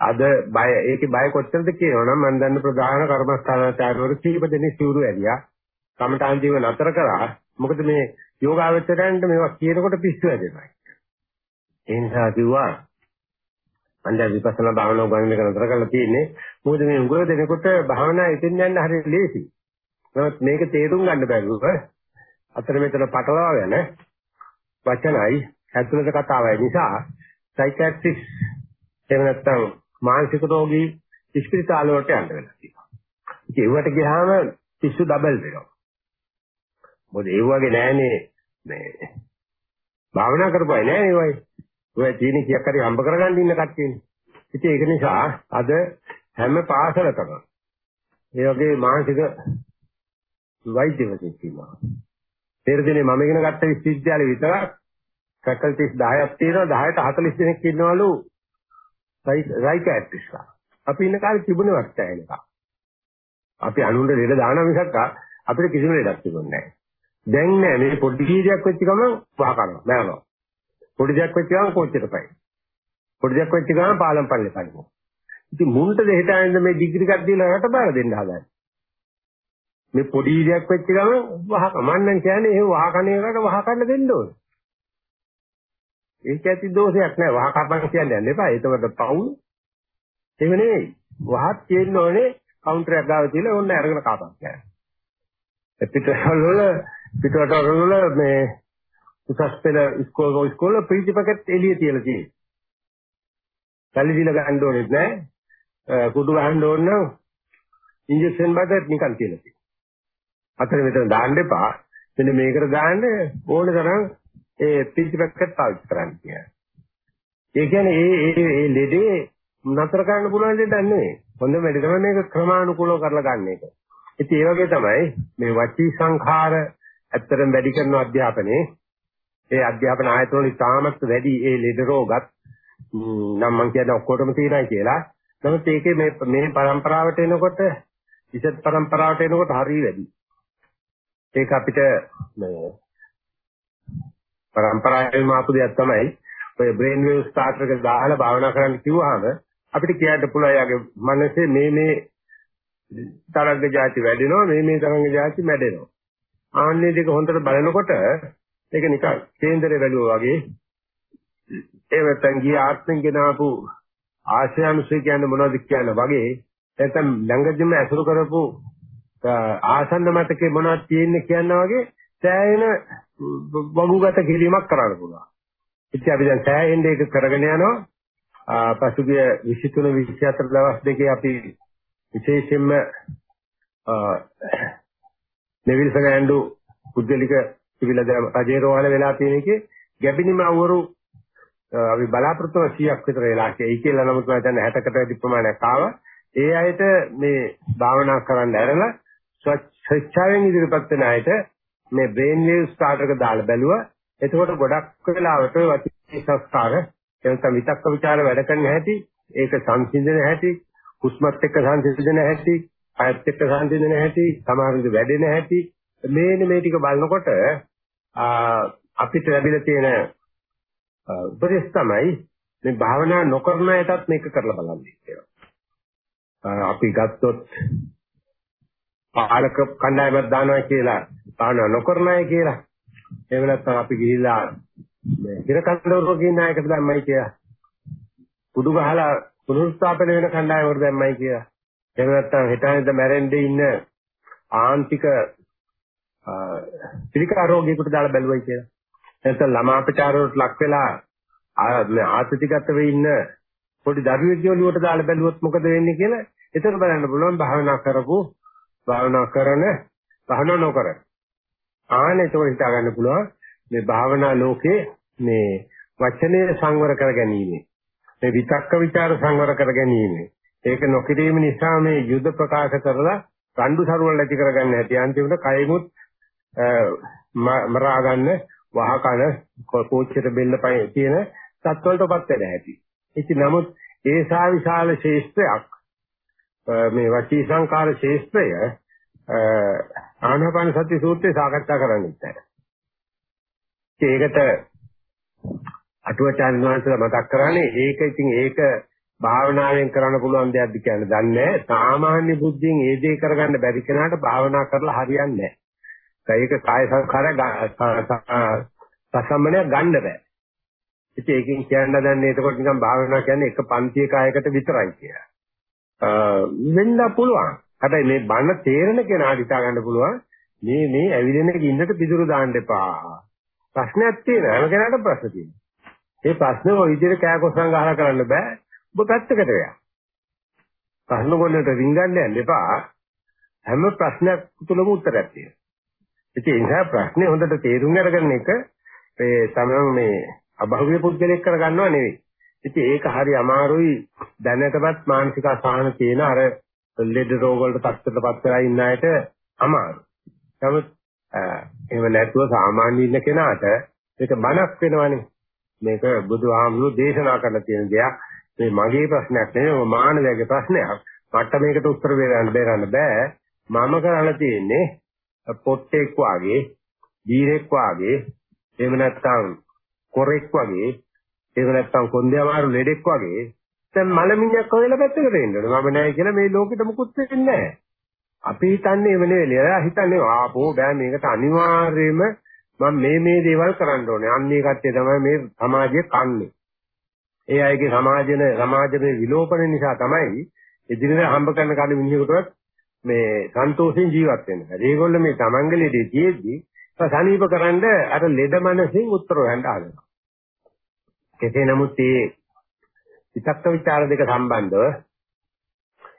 අද බය ඒකේ බය කොච්චරද කියනවනම් මම දන්න ප්‍රධාන කර්මස්ථානාචාර්යවරු කීප දෙනෙක් සිවුරු ඇරියා. කමඨාන් ජීව නතර කරා. මොකද මේ යෝගාවචරයන්ට මේවා කියනකොට පිස්සු වැදෙනවා. ඒ නිසා කිව්වා මම දැන් විපස්සනා භාවනාව ගන්න එක නතර කරලා තියෙන්නේ. මොකද මේ උගල දෙනකොට භාවනා ඉතින් යන්න හරිය ලේසි. නමුත් මේක තේරුම් ගන්න බැරුව අතර මෙතන පටලවා යන වචනයි ඇතුළත කතාවයි නිසා සයිකියාට්‍රිස් එහෙම නැත්නම් මානසික රෝගී ඉස්පිරිතාල වලට යන්න වෙලා තියෙනවා. ඉතින් ඒවට ගියාම පිස්සු ඩබල් වෙනවා. මොකද ඒ වගේ නෑනේ මේ භාවනා කරපුවයි නෑ ඒ වගේ. ඔය තියෙන කීයක් හරි හම්බ කරගන්න ඉන්න කට්ටියනේ. ඉතින් ඒක නිසා අද හැම පාසලකම මේ වගේ මානසික වෛද්‍යවරුන් ඉන්නවා. පෙරදිනේ මම ඉගෙන ගත්ත විශ්වවිද්‍යාලේ විතරක් ෆැකල්ටිස් 10ක් තියෙනවා 10ට 40 දෙනෙක් ඉන්නවලු සයිකියාට්‍රිස්ලා. අපි ඉන්න කාලේ තිබුණේ වට්ටය එක. අපි අනුන්ට ලෙඩ දාන මිසක් අපිට කිසිම ලෙඩක් තිබුණේ නැහැ. දැන් නෑ මේ පොඩි කීයක් වෙච්ච ගමන් වහ කරනවා මෑනවා. පොඩි දෙයක් වෙච්ච ගමන් කොච්චර පයි. පොඩි දෙයක් වෙච්ච ගමන් පාලම් පල්ලේ පයින්නවා. ඉතින් මුන්ට දෙහෙටාෙන්ද මේ ඩිග්‍රී එකක් දීලා රට බාර දෙන්න හදන්නේ. මේ පොඩි දෙයක් වෙච්ච ගමන් වහ කමන්නම් කියන්නේ එහෙම වහ කණ එකට වහ කන්න දෙන්න ඕනේ. ඒක ඇති දෝෂයක් නෑ වහ කපන්න කියන්නේ යන්න එපා. ඒකට පවුල්. එහෙම නෙවෙයි. වහත් තියෙන්න ඕනේ කවුන්ටර් එකක් ගාව තියලා ඕන්න අරගෙන කපන්න කියන්නේ. පිටරටවල වල පිටරටවල වල මේ උසස් පෙළ ඉස්කෝල ඉස්කෝල ප්‍රීති පැකට් එළිය තියලා තියෙනවා. සල්ලි දීලා ගන්න ඕනෙත් නෑ. කුඩු ගහන්න ඕන නම් ඉන්ජෙක්ෂන් බඩ නිකන් කියලා තියෙනවා. අතන මෙතන දාන්න එපා. මෙන්න මේකට දාන්න ඕන තරම් ඒ පිංචි පැකට් පාවිච්චි කරන්න කියලා. ඒ කියන්නේ ඒ ඒ ඒ ලෙඩේ නතර කරන්න පුළුවන් දෙයක් නෙවෙයි. හොඳ වැඩි තමයි මේක ක්‍රමානුකූලව කරලා ගන්න එක. ඉතින් ඒ වගේ තමයි මේ වචී සංඛාර ඇත්තටම වැඩි කරන අධ්‍යාපනයේ ඒ අධ්‍යාපන ආයතන වල ඉතාමත් වැඩි ඒ ලෙඩ රෝගත් නම් මම කියන්නේ ඔක්කොටම තියෙනයි කියලා. නමුත් ඒකේ මේ මේ પરම්පරාවට එනකොට ඉසත් પરම්පරාවට එනකොට හරිය වැඩි. ඒක අපිට මේ પરම්පරාවෙම ආපු දෙයක් තමයි ඔය බ්‍රේන් වේව් ස්ටාර්ටර් එක දාලා භාවනා කරන්න කිව්වහම අපිට කියන්න පුළුවන් යාගේ මනසේ මේ මේ තරංග જાති වැඩෙනවා මේ මේ තරංග જાති මැඩෙනවා ආන්නේ දෙක හොඳට බලනකොට ඒක නිකන් කේන්දරේ වැළුවා වගේ ඒ වෙතන් ගිය ආත්මෙන් ගෙනාවු ආශයනුසය කියන්නේ මොනවද කියන වගේ නැත්නම් ළඟදිම ඇසුරු කරපු ආසන්න මතකේ මොනවද තියෙන්නේ කියන වගේ සෑහෙන වගුගත කිරීමක් කරන්න පුළුවන්. ඉතින් අපි දැන් සෑහෙන ඒක කරගෙන යනවා. පසුගිය 23 24 දවස් දෙකේ අපි විශේෂයෙන්ම නෙවිල් සගෑන්ඩු පුද්ගලික සිවිල රජේරෝහල වෙලා තියෙන එකේ ගැබිනිම අවුරු අපි බලාපොරොත්තු වෙන 100ක් විතර වෙලා ඒ කියලා නමුත් මම හිතන්නේ 60කට වැඩි ප්‍රමාණයක් ආවා. ඒ අයට මේ භාවනා කරන්න ඇරලා ස්වච්ඡාවෙන් ඉදිරිපත් වෙන අයට මේ බ්‍රේන් වේව් ස්ටාර්ටර් එක දාලා බැලුවා. එතකොට ගොඩක් වෙලාවට වචී සංස්කාර එතන විතක්ක ਵਿਚාර වැඩ කරන හැටි, ඒක සංසිඳන හැටි, හුස්මත් එක්ක සංසිඳන හැටි, අයත් එක්ක සංසිඳන හැටි, සමහරවිට වැඩෙන හැටි මේනේ මේ ටික බලනකොට අපිට ලැබිලා තියෙන උපදෙස් තමයි මේ භාවනා නොකරන අයටත් මේක කරලා බලන්න කියලා. අපි ගත්තොත් පාලක කණ්ඩායමක් දානවා කියලා භාවනා නොකරන අය කියලා. එහෙම නැත්නම් අපි ගිහිල්ලා මේ හිර කණ්ඩායමක ඉන්න අයකට දැම්මයි කියලා. කුඩු ගහලා පුනරුත්ථාපන වෙන කණ්ඩායමකට දැම්මයි කියලා. එහෙම නැත්නම් හිතානේද මැරෙන්නේ ඉන්න ආන්තික පිළිකා රෝගියෙකුට දාලා බැලුවයි කියලා. නැත්නම් ළමා අපචාරවලට ලක් වෙලා ආතතිගත වෙ ඉන්න පොඩි දරුවෙක් ඔළුවට දාලා බැලුවොත් මොකද වෙන්නේ කියලා එතන බලන්න පුළුවන් භාවනා කරපු භාවනා කරන භාවනා නොකර. ආනේ ඒක හිතා ගන්න පුළුවන් මේ භාවනා ලෝකේ මේ වචනේ සංවර කර ගැනීම. මේ විතක්ක ਵਿਚාර සංවර කර ගැනීම. ඒක නොකිරීම නිසා මේ යුද ප්‍රකාශ කරලා රණ්ඩු සරුවල් ඇති කරගන්න හැටි අන්තිමට කයෙමුත් මරා ගන්න වහකන කෝච්චියට බෙල්ල පයි තියෙන තත්වලටපත් වෙන හැටි. ඉතින් නමුත් ඒ සා විශාල ශේෂ්ත්‍රයක් මේ වචී සංකාර ශේෂ්ත්‍රය ආනාපාන සති සූත්‍රයේ සාකච්ඡා කරන්න ඉතින්. ඒකට අටුවචාන් වහන්සේලා මතක් කරන්නේ ඒක ඉතින් ඒක භාවනාවෙන් කරන්න පුළුවන් දෙයක්ද කියන්නේ දන්නේ නැහැ. සාමාන්‍ය බුද්ධියෙන් ඒ දේ කරගන්න බැරි කෙනාට භාවනා කරලා හරියන්නේ නැහැ. ඒක කාය සංඛාර සසම්මනය ගන්න බෑ. ඉතින් ඒකෙන් කියන්න දන්නේ එතකොට නිකන් භාවනා කියන්නේ එක පන්තිය කායකට විතරයි කියලා. වෙන්න පුළුවන්. හැබැයි මේ බණ තේරෙන කෙනාට හිතා ගන්න පුළුවන් මේ මේ ඇවිදින ගින්නට පිටුරු දාන්න එපා. ප්‍රශ්නයක් තියෙනවා. හැම කෙනාටම ප්‍රශ්න තියෙනවා. ඒ ප්‍රශ්නේ ඔය විදිහට කෑකොස්සන් ගහලා කරන්න බෑ. ඔබ පැත්තකට වෙලා. ප්‍රශ්න ගොල්ලන්ට රින්ගන්න යන්න එපා. හැම ප්‍රශ්නයක් තුළම උත්තරයක් තියෙනවා. ඉතින් ඒ නිසා ප්‍රශ්නේ හොඳට තේරුම් අරගන්න එක මේ තමයි මේ අභෞවිය පුද්ගලෙක් කරගන්නව නෙවෙයි. ඉතින් ඒක හරි අමාරුයි දැනටමත් මානසික අසහන තියෙන අර ලෙඩ රෝග වලට පස්සටපත් වෙලා ඉන්න අයට අමාරුයි. නමුත් එහෙම නැතුව සාමාන්‍ය ඉන්න කෙනාට ඒක බණක් වෙනවනේ. මේක බුදුහාමුදුරු දේශනා කරලා තියෙන දෙයක්. මේ මගේ ප්‍රශ්නයක් නෙවෙයි මානවයාගේ ප්‍රශ්නයක්. මට මේකට උත්තර දෙන්න බැරන්න බෑ. මම කරලා තියෙන්නේ පොට්ටෙක් වාගේ, දීරෙක් වාගේ, එහෙම නැත්නම් කොරෙක් වගේ, එහෙම නැත්නම් කොන්දේ අමාරු ලෙඩෙක් වගේ දැන් මලමිණියක් හොයලා පැත්තකට එන්න ඕනේ. මම නෑ කියලා මේ ලෝකෙට මුකුත් වෙන්නේ නෑ. අපි හිතන්නේ එව නෙවෙයි. එයා හිතන්නේ ආපෝ බෑ මේකට අනිවාර්යයෙන්ම මම මේ මේ දේවල් කරන්න ඕනේ. අන්නේ කට්ටිය තමයි මේ සමාජය කන්නේ. ඒ අයගේ සමාජන සමාජයේ විලෝපන නිසා තමයි ඉදිරියට හම්බ කරන කඩ මිනිහෙකුටවත් මේ සන්තෝෂෙන් ජීවත් වෙන්න බැහැ. ඒගොල්ලෝ මේ තමන්ගේ ලෙඩේ තියෙද්දි සනීප කරන්න අර ලෙඩ මනසින් උත්තර හොයන්න හදනවා. කෙසේ නමුත් මේ විතක්ක ਵਿਚාර දෙක සම්බන්ධව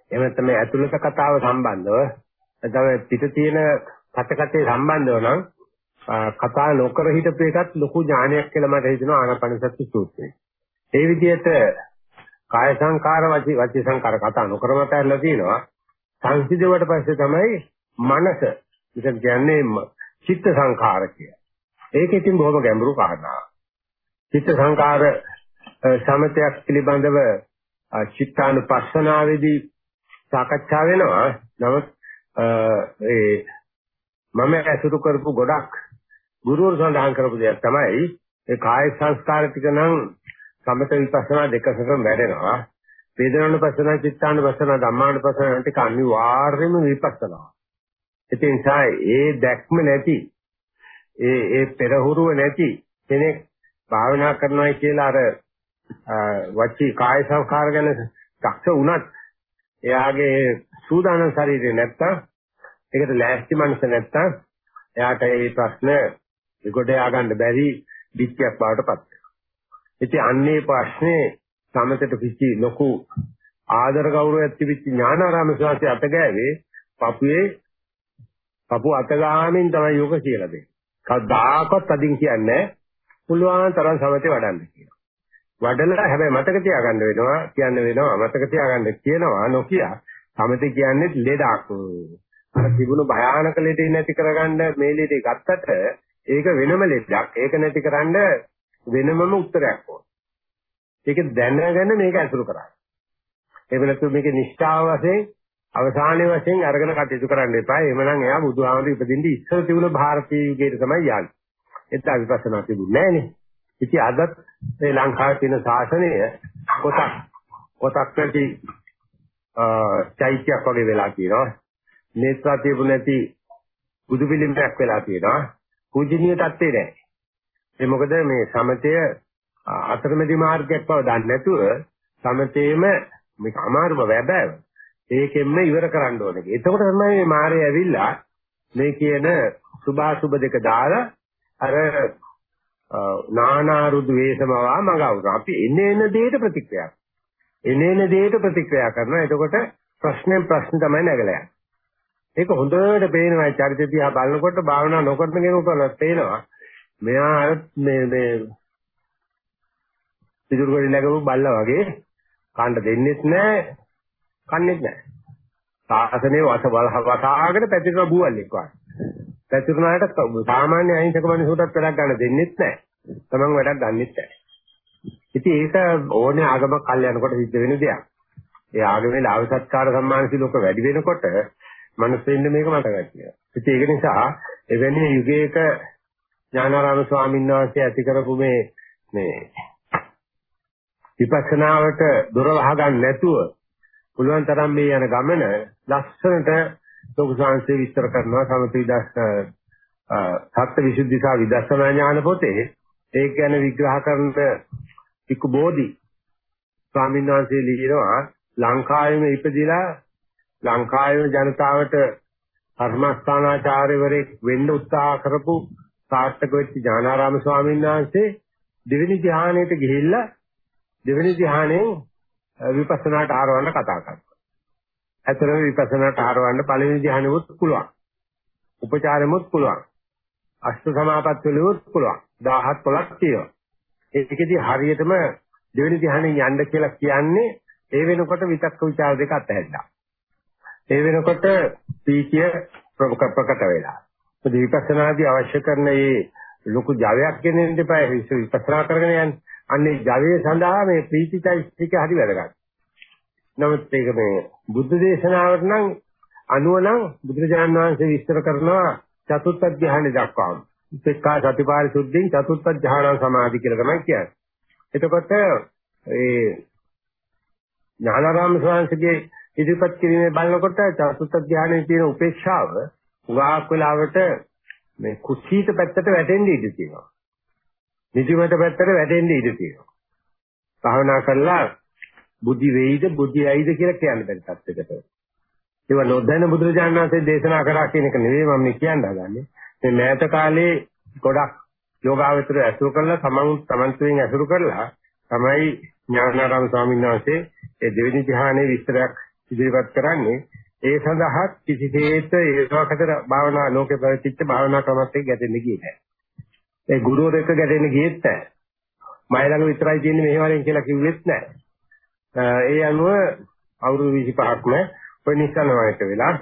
එහෙම නැත්නම් මේ ඇතුළත කතාව සම්බන්ධව නැත්නම් පිට තියෙන කටකටේ සම්බන්ධව නම් කතා නොකර හිටපු එකත් ලොකු ඥානයක් කියලා මට හිතෙනවා ආනාපානසති සූත්‍රයේ. ඒ විදිහට කාය සංකාර වචී වචී සංකාර කතා නොකරම පැරලා තියෙනවා. සංසිඳුවට පස්සේ තමයි මනස ඉතින් කියන්නේ චිත්ත සංකාර කිය. ඒක ඉතින් බොහොම ගැඹුරු කාරණාවක්. චිත්ත සංකාර සමතයක් පිළිබඳව චිත්තානුපස්සනාවේදී සාකච්ඡා වෙනවා. නමුත් ඒ මම ඇසුරු කරපු ගොඩක් ගුරුවරු සඳහන් කරපු දෙයක් තමයි ඒ කාය සංස්කාර ටික නම් සමත විපස්සනා දෙකසම වැඩෙනවා. වේදනානුපස්සනා, චිත්තානුපස්සනා, ධම්මානුපස්සනා ටික අනිවාර්යයෙන්ම විපස්සනා. ඒ නිසා ඒ දැක්ම නැති ඒ ඒ පෙරහුරුව නැති කෙනෙක් භාවනා කරනවා කියලා අර වචී කාය සංස්කාර ගැන දක්ෂ වුණත් එයාගේ සූදානම් ශරීරය නැත්තම් ඒකට ලෑස්ති මනස නැත්තම් එයාට මේ ප්‍රශ්න ඒකට ය아가න්න බැරි දික්කයක් බවට පත් වෙනවා. ඉතින් අන්නේ ප්‍රශ්නේ සමතට පිච්චි ලොකු ආදර ගෞරවයක් තිබිච්ච ඥානාරාම ස්වාමීන් අත ගෑවේ පපුවේ පපුව අත ගාමින් තමයි යෝග කියලා දෙන්නේ. කවදාකවත් අදින් කියන්නේ පුළුවන් තරම් සමතේ වඩන්න කියලා. වඩලා හැබැයි මතක තියාගන්න වෙනවා කියන්න වෙනවා මතක තියාගන්න කියනවා නොකිය සමතේ කියන්නේ ලෙඩක්. අර තිබුණු භයානක ලෙඩේ නැති කරගන්න මේ ලෙඩේ ගත්තට ඒක වෙනම ලෙඩක්. ඒක නැතිකරන්න වෙනමම උත්තරයක් ඕන. ඒක දැනගෙන මේක ඇසුරු කරන්න. එහෙම නැත්නම් මේකේ නිෂ්ඨාව වශයෙන් අවසානයේ වශයෙන් අරගෙන කටයුතු කරන්න එපා. එහෙමනම් එයා බුදුහාමුදුරු ඉපදින්න ඉස්සර තිබුණ භාරතීය යුගයට තමයි යන්නේ. ඒත් විපස්සනා තිබුණේ නැහනේ. ඉතින් අදත් මේ ලංකාවේ තියෙන ශාසනය කොටක් කොටක් නැති චෛත්‍යයක් වගේ වෙලා තියෙනවා. නේත්‍රා තිබුණ නැති බුදු පිළිමයක් වෙලා තියෙනවා. පූජනීය තත්ත්වේ නැහැ. ඒ මොකද මේ සමතය අතරමැදි මාර්ගයක් බව දන්නේ නැතුව සමතේම මේක අමාරුම වැබෑව. ඒකෙන්ම ඉවර කරන්න ඕනේ. එතකොට තමයි මේ මාරේ ඇවිල්ලා මේ කියන සුභාසුභ දෙක දාලා අර නානාරුදු වේසමවා මගවුන. අපි එන එන දෙයට ප්‍රතික්‍රියා. එන එන දෙයට ප්‍රතික්‍රියා කරනවා. එතකොට ප්‍රශ්නෙන් ප්‍රශ්න තමයි නැගලා යන්නේ. ඒක හොඳට පේනවා චරිත දිහා බලනකොට භාවනා නොකරන කෙනෙකුට පේනවා. මෙයා අර මේ මේ පිටුරුගොඩි නැගපු බල්ලා වගේ කන්න දෙන්නෙත් නැහැ, කන්නේත් නැහැ. සාසනේ වස වසාගෙන පැතිරෙන බුවල්ලෙක් වගේ. පැතිරුණාට සාමාන්‍ය අහිංසක මිනිසුන්ටත් වැඩක් ගන්න දෙන්නෙත් නැහැ. තමන් වැඩක් ගන්නෙත් නැහැ. ඉතින් ඒක ඕනේ ආගමක් කල් යනකොට සිද්ධ වෙන දෙයක්. ඒ ආගමේ ලාභ සත්කාර සම්මාන සිලෝක වැඩි වෙනකොට මනුස්සෙන්න මේක මතක ගන්නවා. ඉතින් ඒක නිසා එවැනි යුගයක ඥානාරාම ස්වාමීන් වහන්සේ ඇති කරපු මේ මේ විපස්සනාවට දොර වහගන්න නැතුව පුළුවන් තරම් මේ යන ගමන ලස්සනට ලොකු සංසේ විස්තර කරනවා. සමථ විදර්ශන සත්‍ය විසුද්ධි සහ විදර්ශනා ඥාන පොතේ ඒක ගැන විග්‍රහ කරන ඉක්ක බෝධි ස්වාමීන් වහන්සේ ලියනවා. ලංකාවේම ඉපදිලා ලංකාවේ ජනතාවට කර්මස්ථානාචාර්යවරයෙක් වෙන්න උත්සාහ කරපු සාර්ථක වෙච්ච ඥානාරාම ස්වාමීන් වහන්සේ දෙවෙනි ධ්‍යානයට ගිහිල්ලා දෙවෙනි ධ්‍යානයෙන් විපස්සනාට ආරවන්න කතා කරනවා. ඇත්තටම විපස්සනාට ආරවන්න පළවෙනි ධ්‍යානෙමුත් පුළුවන්. උපචාරෙමුත් පුළුවන්. අෂ්ට සමාපත් වලුත් පුළුවන්. 17 12ක් තියෙනවා. ඒකෙදි හරියටම දෙවෙනි ධ්‍යානෙන් යන්න කියලා කියන්නේ ඒ වෙනකොට විතක්ක ਵਿਚාර දෙක අතහැරලා. ඒ වෙනකොට පීතිය ප්‍රකට වෙලා. ඒ විපස්සනාදී අවශ්‍ය කරන මේ ලොකු ජවයක් ගෙනෙන්න දෙපා විපස්සනා කරගෙන යන්නේ. අන්නේ ජවයේ සඳහා මේ ප්‍රීතිචෛත්‍යික හරි වැදගත්. නමුත් ඒක මේ බුද්ධ දේශනාවට නම් අනුව නම් බුදුරජාණන් වහන්සේ විස්තර කරනවා චතුත්ථ ධ්‍යානෙ දක්වාම. උපේක්ඛා සතිපාරි සුද්ධින් චතුත්ථ ධ්‍යාන සමාධි කියලා තමයි කියන්නේ. එතකොට ඒ ඥානාරාම ස්වාමීන්ගේ ඉදිරිපත් කිරීමේ බලනකොට චතුත්ථ ධ්‍යානයේ තියෙන උපේක්ෂාව උගාක් වෙලාවට මේ කුසීත පැත්තට වැටෙන්න ඉඩ තියෙනවා. නිදිමත පැත්තට වැටෙන්න ඉඩ තියෙනවා. භාවනා කරලා බුද්ධි වේයිද බුද්ධි ඇයිද කියලා කියන්න බැරි තත්යකට. ඒව නොදැන බුදුරජාණන් වහන්සේ දේශනා කරා කියන එක නෙවෙයි මම කියන්න හදන්නේ. මේ මෑත කාලේ ගොඩක් යෝගාවචර ඇසුරු කරලා තමන් තමන්තුෙන් ඇසුරු කරලා තමයි ඥානාරාම ස්වාමීන් වහන්සේ ඒ දෙවෙනි ධ්‍යානයේ විස්තරයක් ඉදිරිපත් කරන්නේ. ඒ සඳහා කිසිසේත් ඒකකට භාවනා ලෝකේ ප්‍රතිච්ඡ භාවනා ක්‍රමත් එක්ක ගැටෙන්න ගියේ නැහැ. ඒ ගුරුවරයෙක් එක්ක ගැටෙන්න ගියෙත් නැහැ. මයි ළඟ විතරයි තියෙන්නේ මෙහෙ වරෙන් කියලා කිව්වෙත් නැහැ. ඒ අනුව අවුරුදු 25ක්ම ඔය නිස්සනවයට වෙලා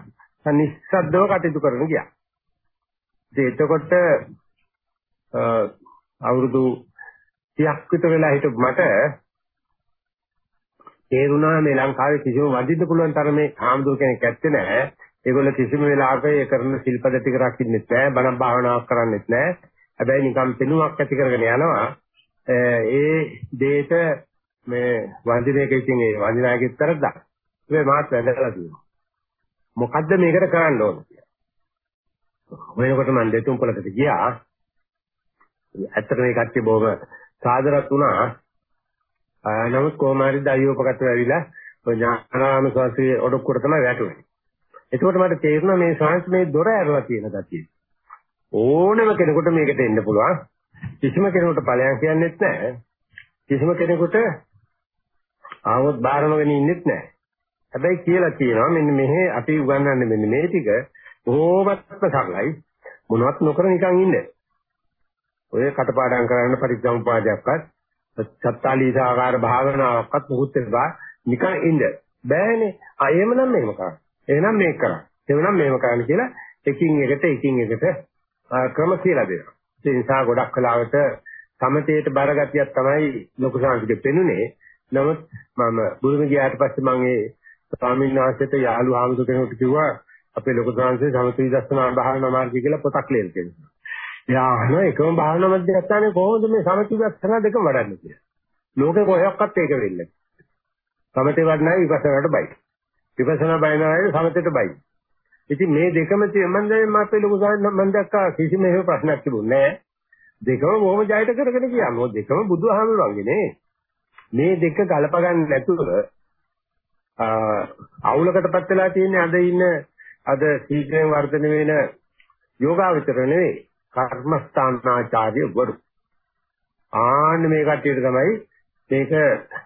නිස්සද්දව කටයුතු කරන ගියා. ඉතින් එතකොට අවුරුදු 30ක් විතර වෙලා හිටපු මට තේරුණා මේ ලංකාවේ කිසිම වදින්න පුළුවන් තරමේ ආම්දුර කෙනෙක් ඇත්තේ නැහැ. ඒගොල්ල කිසිම වෙලාවක ඒ කරන ශිල්පද ටික රකින්නෙත් නැහැ. බණ භාවනාවක් කරන්නෙත් නැහැ. හැබැයි නිකම් පෙනුමක් ඇති කරගෙන යනවා. ඒ දෙයට මේ වන්දිනේක ඉතින් ඒ වන්දිනායකෙත් තරද්දා. ඒ මාත් වැදගලා තියෙනවා. මොකද්ද මේකට කරන්න ඕන කියලා. වෙනකොට මම දෙතුන් පොලකට ගියා. ඇත්තට මේ කට්ටිය බොහොම සාදරත් වුණා. නමුත් කොහොම හරි දයෝපකටව ඇවිල්ලා ඔය ඥානාරාම ස්වාමීන් ඔඩොක්කුවට තමයි වැටුනේ. එතකොට මට තේරුණා මේ ශාන්ති මේ දොර ඇරලා තියෙන ගැතිය. ඕනම කෙනෙකුට මේකට එන්න පුළුවන්. කිසිම කෙනෙකුට ඵලයන් කියන්නෙත් නැහැ. කිසිම කෙනෙකුට ආවොත් බාරමගෙන ඉන්නෙත් නැහැ. හැබැයි කියලා කියනවා මෙන්න මෙහෙ අපි උගන්වන්නේ මෙන්න මේ ටික බොහොමත්ම සරලයි. මොනවත් නොකර නිකන් ඉන්න. ඔය කටපාඩම් කරන්න පරිසම්පාදයක්වත් සත්තාලීසාකාර භාවනාවක්වත් මොකුත් එපා නිකන් ඉන්න. බෑනේ. ආ එහෙමනම් මේක කරන්න. එහෙනම් මේක කරන්න. එහෙනම් මේක කරන්න කියලා එකින් එකට එකින් එකට ක්‍රම කියලා දෙනවා. ඒ නිසා ගොඩක් කලාවට සමතේට බරගතියක් තමයි ලොකු සංස්කෘතිය පෙනුනේ. නමුත් මම බුදුම ගියාට පස්සේ මම ඒ ස්වාමීන් වහන්සේට යාළු ආමතු කෙනෙකුට කිව්වා අපේ ලොකු සංස්කෘතිය සමතී දර්ශනා භාවනා මාර්ගය කියලා පොතක් ලියලා තියෙනවා. එයා අහනවා එකම භාවනා මධ්‍යස්ථානේ කොහොමද මේ සමතී දර්ශනා දෙකම වඩන්නේ කියලා. ලෝකේ කොහොක්වත් ඒක වෙන්නේ නැහැ. සමතේ වඩනයි විපස්සනාට බයි. විපස්සනා බයනයි සමතේට බයි. ඉතින් මේ දෙකම මම දැන් මාත් ලොකු සාහිත්‍ය මම දැක්කා කිසිම එහෙම ප්‍රශ්නයක් තිබුණේ නැහැ. දෙකම බොහොම ජයට කරගෙන ගියා. මොකද දෙකම බුදුහාමුදුරන්ගේනේ. මේ දෙක ගලප ගන්න නැතුව අවුලකටපත් වෙලා තියෙන්නේ අද ඉන්න අද සීඝ්‍රයෙන් වර්ධනය වෙන යෝගාවචර නෙවෙයි කර්මස්ථානාචාර්ය වරු. ආන්න මේ කට්ටියට තමයි මේක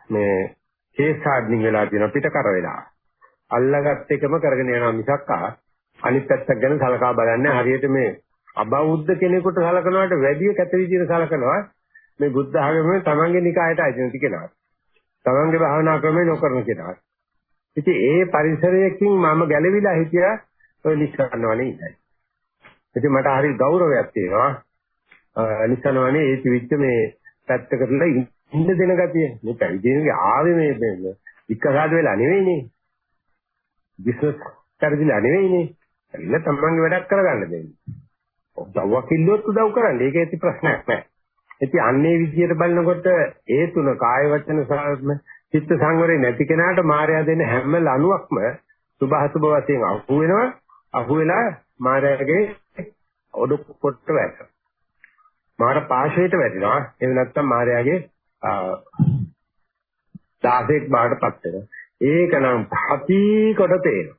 මේ කේසාඩ්නින් වෙලා තියෙන පිට කර වෙලා. අල්ලගත් එකම කරගෙන යනවා මිසක් අනිත් පැත්තක් ගැන සලකා බලන්නේ හරියට මේ අබෞද්ධ කෙනෙකුට සලකනවට වැඩිය කැත විදිහට සලකනවා මේ බුද්ධ ආගමේ තමන්ගේ නිකායට අයිති නැති කෙනා. තමන්ගේ භාවනා ක්‍රමේ නොකරන කෙනා. ඉතින් ඒ පරිසරයකින් මම ගැලවිලා හිටියා ඔය නිස්සන්නවනේ ඉඳයි. ඉතින් මට හරි ගෞරවයක් තියෙනවා. නිස්සන්නවනේ ඒ තිවිච්ච මේ පැත්තකටලා ඉන්න දෙන ගතිය. මේ පැවිදිනේ ආවේ මේ වික්කසාද වෙලා නෙවෙයිනේ. බිස්නස් කරදිලා නෙවෙයිනේ. එන්න තමන්ගේ වැඩක් කරගන්න දෙන්නේ. උදව්වක් ඉල්ලුවොත් උදව් කරන්න. ඒක ඇති ප්‍රශ්නයක් නෑ. ඉතින් අන්නේ විදියට බලනකොට ඒ තුන කාය වචන සාත්ම චිත්ත සංවරේ නැති කෙනාට මායя දෙන හැම ලණුවක්ම සුභාසුභ වශයෙන් අහු වෙනවා අහු වෙලා මායяගේ ඔඩොක් පොට්ට වැටෙනවා. මාර පාශයට වැටෙනවා. එහෙම නැත්නම් මායяගේ දාසෙක් බාටපත් වෙනවා. ඒක නම් පති කොට පේනවා.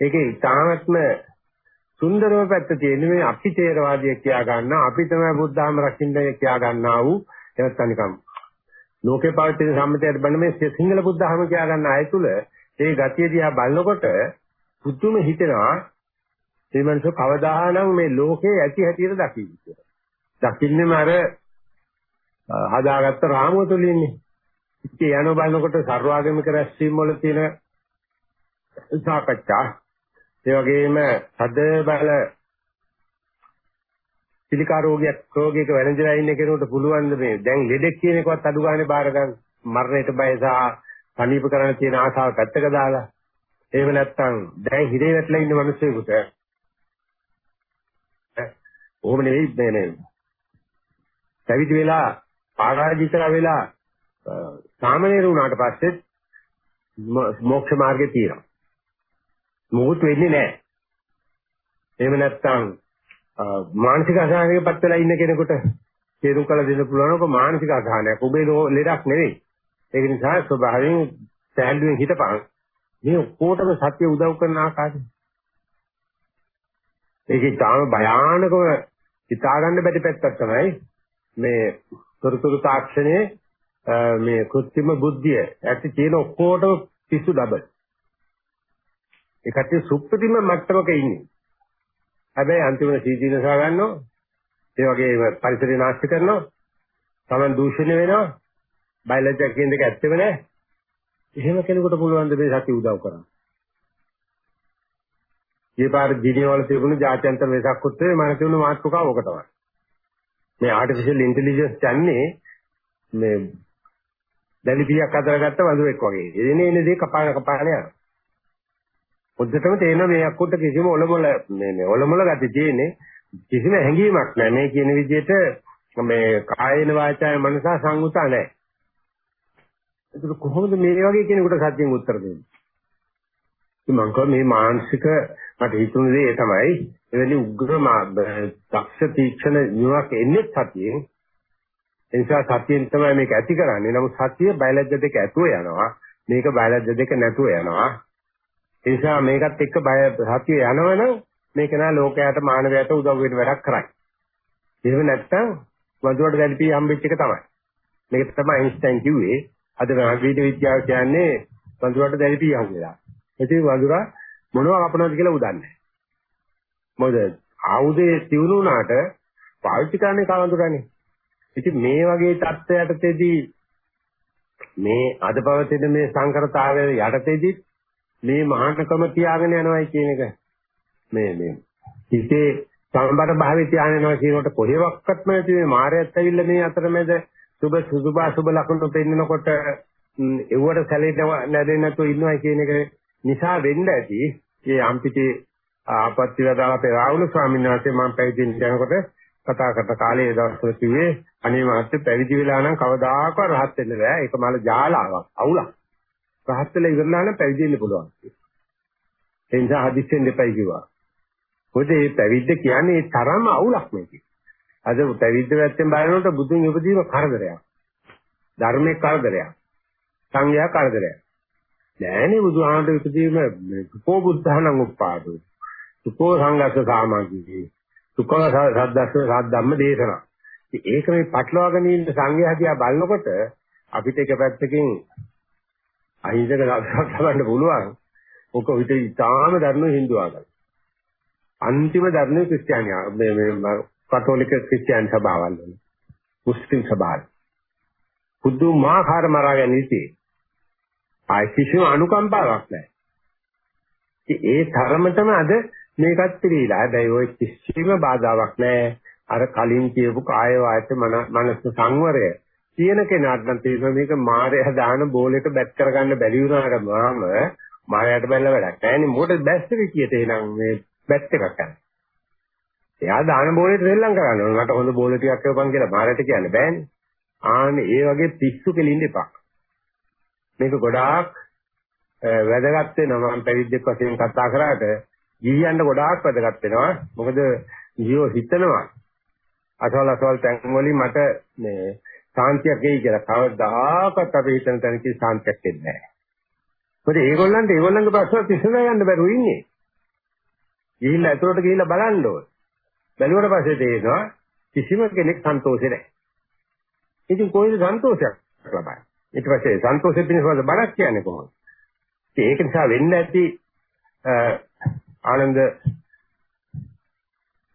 ඒකේ තාමත්ම සුන්දරව පැත්ත තියෙන මේ අපි තේරවාදිය කියා ගන්නා අපි තමයි බුද්ධාම රකින්නේ කියා ගන්නා වූ එවත් අනිකම් ලෝකේ පවතින සම්මතයට බඳ මේ සිංහල බුද්ධ ධර්ම කියා ගන්න අය තුල ඒ ගතිය දිහා බලනකොට පුදුම හිතෙනවා මේ මනුස්ස කවදානම් මේ ලෝකේ ඇති හැටියට දකින්න කියලා. දකින්නේම අර හදාගත්ත රාමුව තුලින්නේ. ඉතින් යන බලනකොට සර්වාගමික රැස්වීම් වල තියෙන සාකච්ඡා ඒ වගේම සද බල පිළිකා රෝගයක් රෝගයක වැළඳලා ඉන්න කෙනෙකුට පුළුවන් මේ දැන් ලෙඩෙක් කියන එකවත් අඩු ගානේ බාර ගන්න මරණයට බය සහ සනීප කරන්න තියෙන ආසාව පැත්තක දාලා එහෙම නැත්නම් දැන් හිරේ වැටලා ඉන්න මිනිස්සුෙකුට ඕම නෙවෙයි මේ නේ පැවිදි වෙලා පාරාජිතර වෙලා සාමනීර වුණාට පස්සේ මොක්ෂ මාර්ගේ තියෙනවා මොකුත් වෙන්නේ නැහැ එහෙම නැත්නම් මානසික අසහනයකපත් වෙලා ඉන්න කෙනෙකුට තේරුම් කළ දෙන්න පුළුවන් ඔක මානසික අසහනයක්. ඔබේ ලෙඩක් නෙවෙයි. ඒක නිසා ස්වභාවයෙන් සෑහලුවෙන් හිටපන්. මේ ඔක්කොටම සත්‍ය උදව් කරන ආකාරය. ඒකේ තාම භයානකව හිතාගන්න බැරි පැත්තක් තමයි මේ තොරතුරු තාක්ෂණයේ මේ කෘත්‍රිම බුද්ධිය ඇති තියෙන ඔක්කොටම පිස්සු ඩබල්. ඒකට සුප්‍රතිම මට්ටමක ඉන්නේ. හැබැයි අන්තිමට සීදීනසා ගන්නවා. ඒ වගේම පරිසරය නාස්ති කරනවා. තමන් දූෂණය වෙනවා. බයලජ්ජා කියන දෙක ඇත්තෙම නැහැ. එහෙම කෙනෙකුට පුළුවන් ද මේ සතිය උදව් කරන්න. මේ පාර දිනවල තිබුණු ජාත්‍යන්තර වෙසක් උත්සවයේ මම තිබුණු මාතෘකාව ඔක තමයි. මේ ආටිෆිෂල් ඉන්ටෙලිජන්ස් යන්නේ මේ දැලිපියක් අතරගත්ත වඳුරෙක් වගේ. එදිනේ එන දේ කපාන කපාන යනවා. පොඩ්ඩටම තේරෙනවා මේ අක්කුට කිසිම ඔලොමල මේ මේ ඔලොමල ගති තියෙන්නේ කිසිම හැඟීමක් නැහැ මේ කියන විදිහට මේ කායේන වාචාය මනසා සංගුතා නැහැ. ඒක කොහොමද මේ වගේ කෙනෙකුට සත්‍යයෙන් උත්තර දෙන්නේ? මම කව මේ මානසික මට හිතුනේ දේ තමයි එවැනි උග්‍ර දක්ෂ තීක්ෂණ නිවක් එන්නේ සතියෙන්. ඒ නිසා සතියෙන් තමයි මේක ඇති කරන්නේ. නමුත් සතිය බයලජ්‍ය දෙක ඇතුව යනවා. මේක බයලජ්‍ය දෙක නැතුව යනවා. ඒ නිසා මේකත් එක්ක බය සතිය යනවනම් මේක නා ලෝකයට මානවයට උදව් වෙන වැඩක් කරයි. එහෙම නැත්නම් වඳුරට වැලිපී හම්බෙච්ච එක තමයි. මේක තමයි අයින්ස්ටයින් කිව්වේ. අද විද්‍යා විද්‍යාව කියන්නේ වඳුරට වැලිපී හම්බෙලා. ඉතින් වඳුරා මොනවා කපනවද කියලා උදන්නේ. මොකද ආයුධයේ තියුණු උනාට පාවිච්චි කරන්නේ කවඳුරනේ. ඉතින් මේ වගේ தත්ත්වයටදී මේ අද පවතින මේ සංකරතාවය යටතේදී මේ මහානකම තියාගෙන යනවායි කියන එක මේ මේ හිතේ සම්බර භාවයේ තියාගෙන යනවා කියනකොට කොහෙවත්වත් නැති මේ මායයත් ඇවිල්ලා මේ අතරමැද සුබ සුදුබා සුබ ලකුණු පෙන්නකොට එව්වට සැලෙන්නව නැදෙන්නේ නැතුව ඉන්නවා කියන එක නිසා වෙන්න ඇති. මේ අම්පිටේ ආපත්‍ය වදාලා පෙරාවුණු ස්වාමීන් වහන්සේ මම පැවිදි යනකොට කතා කරන කාලේ ඒ දවස්වල කිව්වේ අනේ මාත් පැවිදි වෙලා නම් කවදාකවත් රහත් වෙන්න බෑ. ඒක මල ජාලාවක්. අවුලක්. රහත් වෙලා ඉවරලා නම් පැවිදි වෙන්න පුළුවන්. ඒ නිසා හදිස්සෙන් දෙපයි කිව්වා. මොකද මේ පැවිද්ද කියන්නේ ඒ තරම අවුලක් මේක. අද පැවිද්ද පැත්තෙන් බලනකොට බුදුන් උපදීම කරදරයක්. ධර්මයේ කරදරයක්. සංඝයා කරදරයක්. නෑනේ බුදුහාමට උපදීම කෝ බුද්ධහනම් උපාදෝ. සුකෝ සංගස්ස සාමග්ගී. සුකෝ සද්දස්ස සද්දම්ම දේශනා. ඒක මේ පටලවාගෙන ඉන්න සංඝයා දිහා බලනකොට අපිට එක පැත්තකින් අහිංසක ලක්ෂණක් ලබන්න පුළුවන්. ඔක හිත ඉතාම ධර්ම හින්දු ආගම. අන්තිම ධර්ම ක්‍රිස්තියානියා මේ මේ කතෝලික ක්‍රිස්තියානි සභාවල් වල. මුස්ලිම් සභාවල්. පුදුමාකාර මරාගෙන ඉති. ආයි කිසිම අනුකම්පාවක් නැහැ. ඒ තරමටම අද මේකත් පිළිලා. හැබැයි ওই කිසිම බාධාවක් නැහැ. අර කලින් කියපු කාය වාච මනස සංවරය තියෙන කෙනාට නම් තේරෙනවා මේක මායя දාන බෝලෙට බැට් කරගන්න බැරි වුණාට මාම මායයට බැලලා වැඩක් නැහැ නේ. මොකටද බැස්ට් එක කියේ තේනම් මේ බැට් එකක් ගන්න. එයා දාන බෝලෙට දෙල්ලම් කරන්න ඕන. මට හොඳ බෝල ටිකක් කරපන් කියලා මායයට කියන්න බෑනේ. ආන්නේ ඒ වගේ පිස්සු කෙලින්න එපා. මේක ගොඩාක් වැදගත් වෙනවා මම පැවිද්දෙක් වශයෙන් කතා කරාට ගිහියන්ට ගොඩාක් වැදගත් වෙනවා. මොකද ජීව හිතනවා අසවල් අසවල් තැන් වලින් මට මේ සාන්තියක් එයි කියලා කවදාකවත් අපි හිතන තැනක සාන්තියක් එන්නේ නැහැ. මොකද ඒගොල්ලන්ට ඒගොල්ලන්ගේ ප්‍රශ්න විසඳා ගන්න බැරුව ඉන්නේ. ගිහිල්ලා ඇතුළට ගිහිල්ලා බලන්න ඕන. බැලුවට පස්සේ තේරෙනවා කිසිම කෙනෙක් සන්තෝෂේ නැහැ. ඉතින් කොහේද සන්තෝෂයක් ලබන්නේ? ඊට පස්සේ සන්තෝෂෙ පිණිසවද බණක් කියන්නේ කොහොමද? ඒක නිසා වෙන්න ඇති ආනන්ද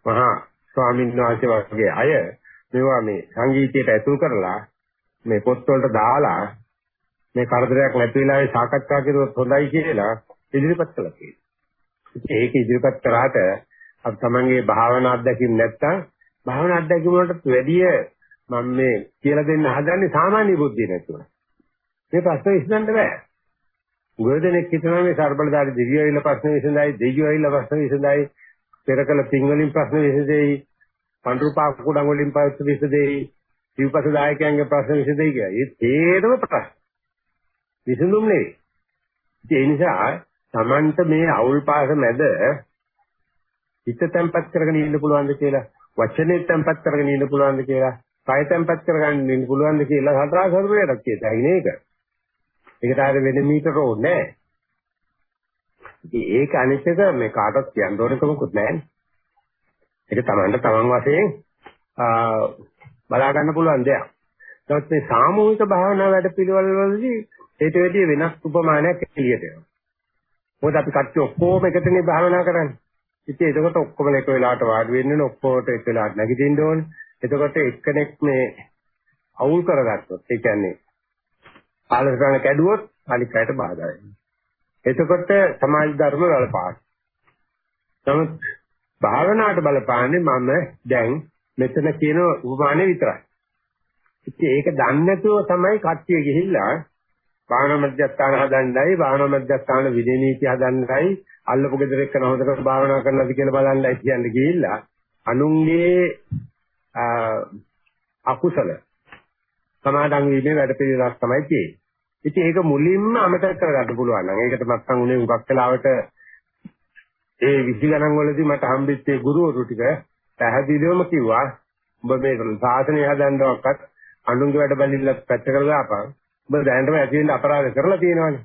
මහා ස්වාමීන් වහන්සේ වගේ අය මේවා මේ සංගීතයට ඇතුල් කරලා මේ පොත්වලට දාලා මේ කරදරයක් නැති වෙලාවේ සාකච්ඡා කරුවොත් හොඳයි කියලා ඉදිරිපත් කළා කියලා. ඒක ඉදිරිපත් කරාට අපි තමන්ගේ භාවනා අත්දැකීම් නැත්තම් භාවනා අත්දැකීම් වලට වැඩිය මම මේ කියලා දෙන්න හදන්නේ සාමාන්‍ය බුද්ධිය නැතුව. මේ ප්‍රශ්න විසඳන්න බෑ. ගොඩනෙක් හිතනවා මේ සර්බලදාරි දිවිය ඇවිල්ලා ප්‍රශ්න විසඳයි, දෙවියෝ ඇවිල්ලා ප්‍රශ්න විසඳයි, පෙරකල පින් වලින් ප්‍රශ්න විසඳෙයි, පඳුරු පාක කුඩන් වලින් ප්‍රශ්න විසඳෙයි, සිව්පස දායකයන්ගේ ප්‍රශ්න විසඳෙයි කියලා. ඒ තේරම ප්‍රශ්න. විසඳුම් නෙවෙයි. ඒ නිසා Tamanට මේ අවුල් පාස මැද හිත තැම්පත් කරගෙන ඉන්න පුළුවන්ද කියලා, වචනේ තැම්පත් කරගෙන ඉන්න පුළුවන්ද කියලා, කය තැම්පත් කරගෙන ඉන්න පුළුවන්ද කියලා හතරා සරුවේට කියතයි නේද? ඒකට ආර වෙන මීටර ඕනේ නැහැ. ඒක අනිත් එක මේ කාටවත් කියන්න ඕන කමකුත් නැහැ. ඒක Tamanට Taman වශයෙන් බලා ගන්න පුළුවන් දෙයක්. නමුත් මේ සාමූහික භාවනා වැඩ පිළිවෙල වලදී ඒට වැඩිය වෙනස් උපමානයක් එළියට එනවා. මොකද අපි කට්ටිය ඔක්කොම එකතනේ භාවනා කරන්නේ. ඉතින් එතකොට ඔක්කොම එක වෙලාවට වාඩි වෙන්න ඕනේ, ඔක්කොට එක වෙලාවට නැගිටින්න ඕනේ. එතකොට එක්කෙනෙක් මේ අවුල් කරගත්තොත් ඒ කියන්නේ ආලසන කැඩුවොත් අනිත් අයට බාධා වෙනවා. එතකොට සමාජ ධර්ම බලපාන. නමුත් භාවනාවට බලපාන්නේ මම දැන් මෙතන කියන උපමානේ විතරයි. ඉතින් ඒක දන්නේ නැතුව තමයි කට්ටිය ගිහිල්ලා භාවනා මධ්‍යස්ථාන හදන්නයි භාවනා මධ්‍යස්ථාන විදේනීති හදන්නයි අල්ලපු ගෙදර එක්ක නහොදට භාවනා කරනවාද කියලා බලන්නයි කියන්නේ ගිහිල්ලා අනුන්ගේ අකුසල සමාදන් වීමේ වැඩ පිළිවෙලක් තමයි තියෙන්නේ. ඉතින් ඒක මුලින්ම අමතක කරගන්න පුළුවන් නම් ඒකට මත්තන් උනේ උගක් වෙලාවට ඒ විසි ගණන් වලදී මට හම්බෙච්ච ගුරුවරු ටික පැහැදිලිවම කිව්වා ඔබ මේ සාසනය හදන්නවක්වත් අනුන්ගේ වැඩ බැලිල්ලක් පැත්ත කරලා දාපන්. ඔබ දැනටම ඇති වෙන්න අපරාධ කරලා තියෙනවානේ.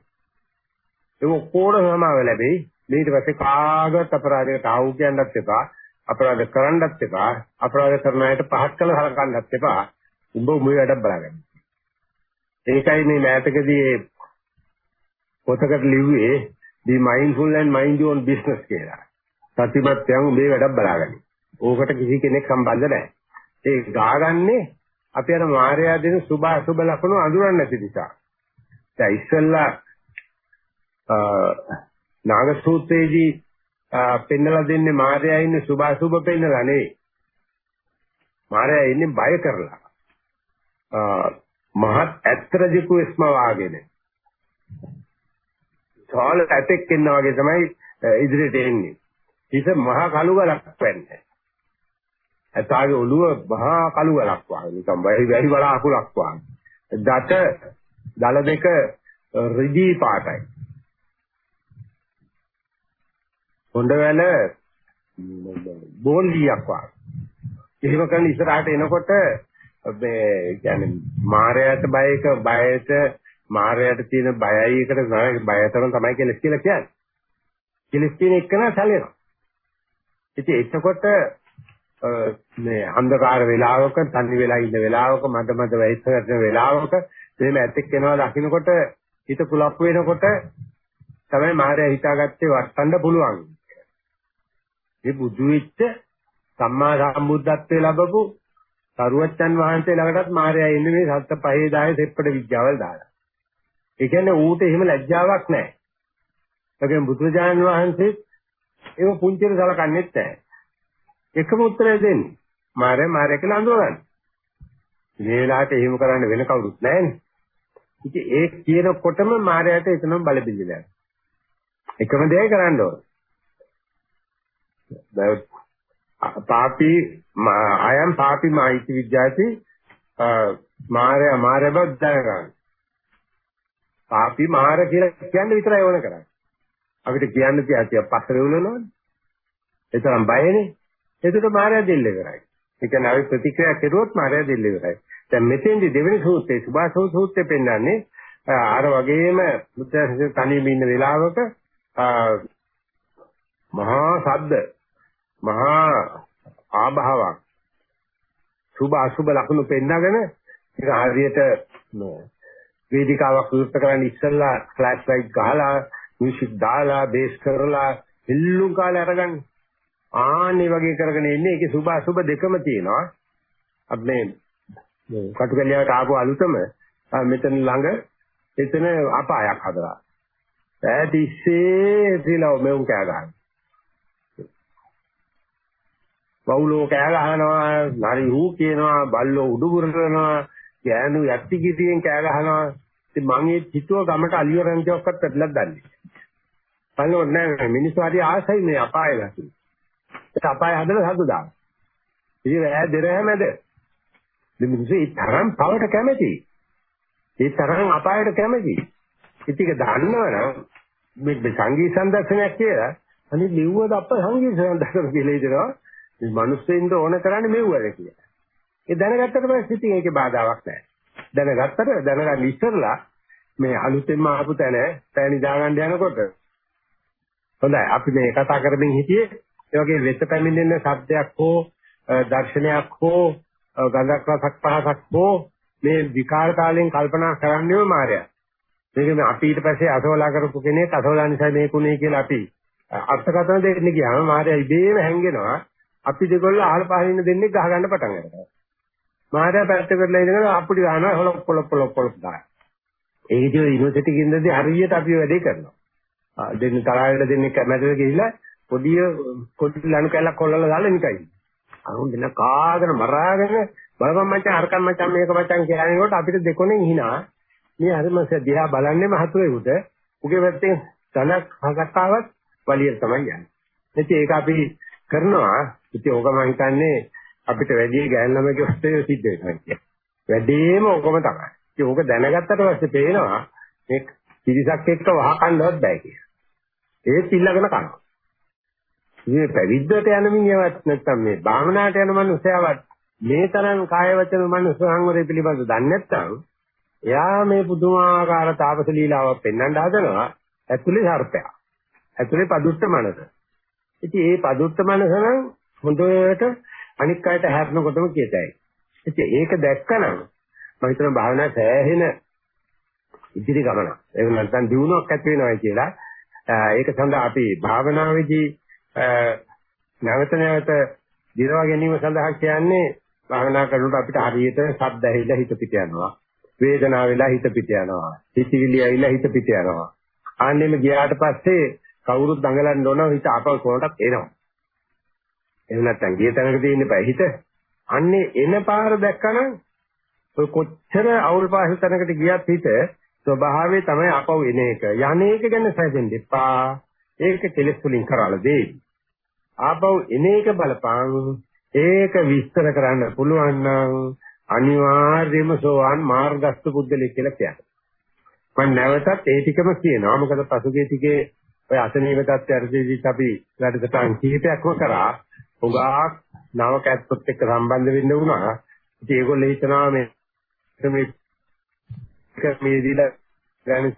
ඒක ඔක්කොම සමාව ලැබෙයි. ඊට පස්සේ කාගවත් අපරාධයකට ආවු කියන්නත් එපා අපරාධ කරන්නත් එපා අපරාධ කරන අයට පහත් කළ හලකන්නත් එපා. උඹ උඹේ වැඩක් බලාගන්න. ඒකයි මේ මෑතකදී පොතකට ලිව්වේ be mindful and mind your own business කියලා. සතිමත්යන් උඹේ වැඩක් බලාගන්න. ඕකට කිසි කෙනෙක් සම්බන්ධ නැහැ. ඒ ගාගන්නේ අපි අර මායාව දෙන සුභ අසුභ ලක්ෂණ අඳුරන්නේ නැති නිසා. දැන් ඉස්සෙල්ලා නාග සූත්‍රයේදී පෙන්නලා දෙන්නේ මායාව ඉන්නේ සුභ අසුභ පෙන්නලා නෙවෙයි. මායාව ඉන්නේ බය කරලා. මහත් ඇත්තරජිකු එස්ම වාගෙන. සාල ඇතෙක් ඉන්න වගේ තමයි ඉදිරියට එන්නේ. හිත මහා කළු ගලක් වෙන්නේ. ඇතාගේ ඔළුව මහා කළු ගලක් වගේ නිකන් වැහි වැහි වල අකුලක් වගේ. දත දල දෙක රිදී පාටයි. හොඬවැල බෝන්දියක් වගේ. එහෙම කරන ඉස්සරහට එනකොට මේ කියන්නේ මායයට බයක බයට මායයට තියෙන බයයි එකට බය තමයි කෙලස් කියලා කියන්නේ. කෙලස් තියෙන එකන සැලෙනවා. ඉතින් එතකොට මේ අන්ධකාර වේලාවක තනි වෙලා ඉන්න වේලාවක මද මද වයස කරන වේලාවක එහෙම ඇත්තෙක් වෙනවා දකින්නකොට හිත කුලප්පු වෙනකොට තමයි මායя හිතාගත්තේ වටන්න පුළුවන්. මේ බුදු වෙච්ච සම්මා සම්බුද්ධත්වයේ ලැබපු සරුවච්චන් වහන්සේ ළඟටත් මායя ඉන්නේ මේ සත්‍ය පහේ දායේ සෙප්පඩ විද්‍යාවල් දාලා. ඒ කියන්නේ ඌට එහෙම ලැජ්ජාවක් නැහැ. ඒකෙන් බුදුරජාණන් වහන්සේ ඒක පුංචිට සලකන්නේත් නැහැ. එකම උත්තරය දෙන්නේ. මාරේ මාරේ කියලා අඳුරගන්න. මේ වෙලාවට එහෙම කරන්න වෙන කවුරුත් නැහැනේ. ඉතින් ඒ කියනකොටම මාරයට එතනම බල බිඳිලා. එකම දේ කරන්න ඕන. පාපි අයම් පාපි මායිති විද්‍යාති මාරය මාරය බව දැනගන්න. පාපි මාර කියලා කියන්නේ විතරයි ඕන කරන්නේ. අපිට කියන්න තියතිය පස්සර වුණනවනේ. ඒතරම් බයනේ. ඒකට මාරය දෙල්ල කරයි. ඒ කියන්නේ අපි ප්‍රතික්‍රියා කෙරුවොත් මාරය දෙල්ල කරයි. දැන් මෙතෙන්දි දෙවෙනි සූත්‍රයේ සුභාසෝ සූත්‍රය පෙන්නන්නේ අර වගේම මුත්‍යාසිත තනියම ඉන්න වෙලාවක මහා සද්ද මහා ආභාවක්. සුභ අසුභ ලක්ෂණ පෙන්නගෙන ඒක හරියට වේදිකාවක් විවෘත කරන්න ඉස්සෙල්ලා ෆ්ලෑෂ් ලයිට් ගහලා මියුසික් දාලා බේස් කරලා එල්ලුම් කාලේ අරගන්න. ආන්නේ වගේ කරගෙන ඉන්නේ. ඒකේ සුභ අසුභ දෙකම තියෙනවා. අපි මේ කටුකැලියට ආපු අලුතම මෙතන ළඟ එතන අපායක් හදලා. ඈත ඉස්සේ තියලා මෙවුන් කෑ ගහනවා. බවුලෝ කෑ ගහනවා, නරි හූ කියනවා, බල්ලෝ උඩුගුර කරනවා, ගෑනු යටි කිටියෙන් කෑ ගහනවා. ඉතින් මං ඒ හිතුව ගමට අලියරන් ජොක්කත් පැටලක් දන්නේ. බලන්න නෑ මිනිස්සු හරි ආසයි මේ අපාය දකින්න. ඒක අපාය හදලා සතු දාන. ඉතින් ඈ දෙරෑ මැද. මිනිස්සු ඒ තරම් පවට කැමති. ඒ තරම් අපායට කැමති. ඉතින් ඒක දන්නවනම් මේ සංගීත සම්දර්ශනයක් කියලා අනිත් මෙව්වද අප සංගීත සම්දර්ශන කියලා හිතනවා මේ මිනිස්සුන්ට ඕන කරන්නේ මෙව්වද කියලා. ඒ දැනගත්තට පස්සේ ඉතින් ඒකේ බාධාවක් නැහැ. දැනගත්තට දැනගන්න ඉස්සරලා මේ අලුතෙන්ම ආපු තැන පෑණි දාගන්න යනකොට හොඳයි අපි මේ කතා කරමින් හිටියේ ඒ වගේ වෙත පැමිණෙන ශබ්දයක් හෝ දර්ශනයක් හෝ ගඳක් රසක් පහසක් හෝ මේ විකාර කාලයෙන් කල්පනා කරන්නේම මායя. මේක මේ අපි ඊට පස්සේ අසවලා කරපු කෙනෙක් අසවලා නිසා මේකුනේ කියලා අපි අර්ථකථන දෙන්න ගියාම මාර්යා ඉබේම හැංගෙනවා අපි දෙකොල්ල අහල පහල ඉන්න දෙන්නේ ගහ ගන්න පටන් ගන්නවා මාර්යා පැත්ත කරලා ඉඳගෙන අපුඩි ගන්නවා හොලොක් පොලොක් පොලොක් පොලොක් දාන ඒ විදිහට යුනිවර්සිටි කින්දදී හරියට අපි වැඩේ කරනවා. දෙන්න තරහට දෙන්නේ මැදට ගිහිල්ලා පොඩි පොඩි ලණු කැලක් කොල්ලලා දාලා නිකයි. අරුන් දෙන කාගෙන මරාගෙන බලපන් මචං අරකන් මචං මේක මචං කියනකොට අපිට දෙකොනේ හිනා මේ හරිමස දිහා බලන්නේ මහතුරේකට උගේ පැත්තෙන් ධනක් හකටාවක් වලිය තමයි යන්නේ. ඉතින් ඒක අපි කරනවා. ඉතින් ඕක මම හිතන්නේ අපිට වැඩි ගෑන් ළමයි ඔස්සේ සිද්ධ වෙනවා කියන්නේ. වැඩිම ඕකම තමයි. ඉතින් ඕක දැනගත්තට පස්සේ පේනවා මේ පිරිසක් එක්ක වහකන්නවත් බෑ කියලා. ඒත් ඉල්ලගෙන කනවා. මේ පැවිද්දට යන මිනිහවත් නැත්තම් මේ භාවනාවට යන මිනිහයවත් මේ තරම් කාය වචන මනස සංවරය පිළිබඳව දන්නේ නැත්තම් එයා මේ පුදුමාකාර තාපස ලීලාවක් පෙන්වන්න හදනවා ඇතුලේ සර්පයා. ඇතුලේ පදුට්ට මනස. ඉතින් ඒ පදුට්ට මනස නම් හොඳට අනික් අයට හැරෙනකොටම කියතයි. ඉතින් ඒක දැක්කනම් මම හිතනවා භාවනා සෑහෙන ඉදිරි ගමන. ඒක නැත්නම් දියුණුවක් ඇති වෙනවා කියලා. ඒක සඳහා අපි භාවනාවේදී නැවත නැවත දිරව ගැනීම සඳහා කියන්නේ භාවනා කරනකොට අපිට හරියට ශබ්ද ඇහිලා හිත පිට යනවා. වේදනාව වෙලා හිත පිට යනවා. හිතවිලි ඇවිල්ලා හිත පිට යනවා. ආන්නෙම ගියාට පස්සේ කවුරුත් දඟලන්න ඕන හිත ආපහු කොහොමදක් එනවා. එහෙම නැත්නම් ගිය තැනක තියෙන්න බෑ හිත. අන්නේ එන පාර දැක්කනම් ඔය කොච්චර අවුල් පාසල් තැනකට ගියත් හිත ස්වභාවයේ තමයි ආපහු එන එක. යන්නේක ගැන සැදෙන්න එපා. ඒක කෙලෙස් වලින් කරලා දෙයි. ආපහු එන එක බලපං. ඒක විස්තර කරන්න පුළුවන් නම් අනිවාර්යයෙන්ම සෝවාන් මාර්ගස්ත පුද්ගලෙක් කියලා කියන්නේ. මම නැවතත් ඒ ටිකම කියනවා. මොකද පසුගිය ටිකේ ඔය අසනීප තත්ත්වයටදීත් අපි වැඩසටහන් කිහිපයක්ම කරා. උගාක් නවක ඇත්තොත් එක්ක සම්බන්ධ වෙන්න වුණා. ඉතින් ඒගොල්ලෝ හිතනවා මේ මේ මේ දීලා ගන්න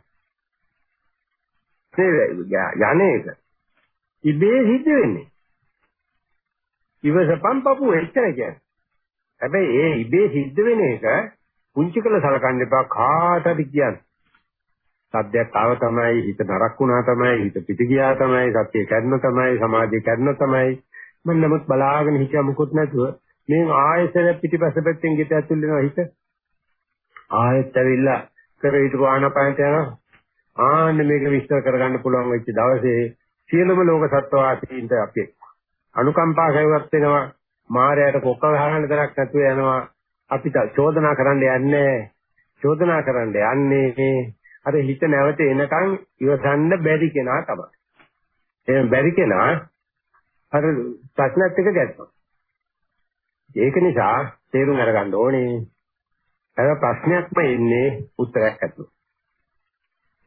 යන්නේක ඉබේ සිද්ධ වෙන්නේ. ඉවසපන් පපුව එච්චර කියන්නේ. හැබැයි ඒ ඉබේ සිද්ධ වෙන එක පුංචි කළ සලකන්න එපා කාටද කියන්නේ. සද්දයක් ආව තමයි හිත නරක් වුණා තමයි හිත පිට ගියා තමයි සත්‍ය කැඩුණ තමයි සමාධිය කැඩුණ තමයි මම නමුත් බලාගෙන හිටියා මුකුත් නැතුව. මේ ආයතන පිටිපස්ස පැත්තෙන් ගෙට ඇතුල් වෙනවා හිත ආයෙත් ඇවිල්ලා කර හිටපු ආනපානට යනවා. ආන්න මේක විස්තර කරගන්න පුළුවන් වෙච්ච දවසේ සියලුම ලෝක සත්වාසීන්ට අපි අනුකම්පා කරවත් වෙනවා. මායයට කොක්ක ගහන්න තරක් නැතුව යනවා. අපිට චෝදනා කරන්න යන්නේ චෝදනා කරන්න යන්නේ අර හිත නැවත එනකන් ඉවසන්න බැරි කෙනා තමයි. එහෙනම් බැරි කෙනා අර ප්‍රශ්නත් එක්ක ගැටෙනවා. ඒක නිසා තේරුම් අරගන්න ඕනේ. අර ප්‍රශ්නයක්ම එන්නේ උත්තරයක් ඇතුළු.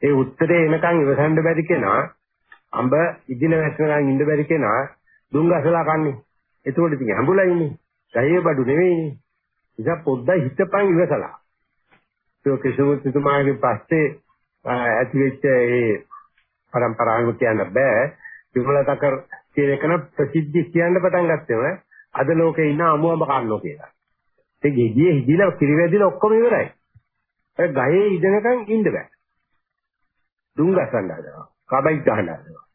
ඒ උත්තරේ එනකන් ඉවසන්න බැරි කෙනා අඹ ඉදින වැටෙනකන් ඉන්න බැරි කෙනා දුම් ගසලා කන්නේ. එතකොට ඉතින් හැඹුලා ඉන්නේ. ගහේ බඩු නෙවෙයි. ඉතින් පොඩ්ඩයි හිතපන් ඉවසලා. ඒ කිසිම තුමාගේ පස්සේ ඇති වෙච්ච ඒ પરම්පරාවම කියන්න බෑ විමලතකර් කියන එක නම් ප්‍රසිද්ධි කියන්න පටන් ගත්තේම අද ලෝකේ ඉන්න අමුඹ කන්නෝ කියලා. ඒ ගෙඩියේ හිදිලා කිරිවැදිලා ඔක්කොම ඉවරයි. ඒ ගහේ ඉඳනකන් ඉන්න බෑ. දුම් ගසන්න හදනවා. කබයික් ගහන්න හදනවා.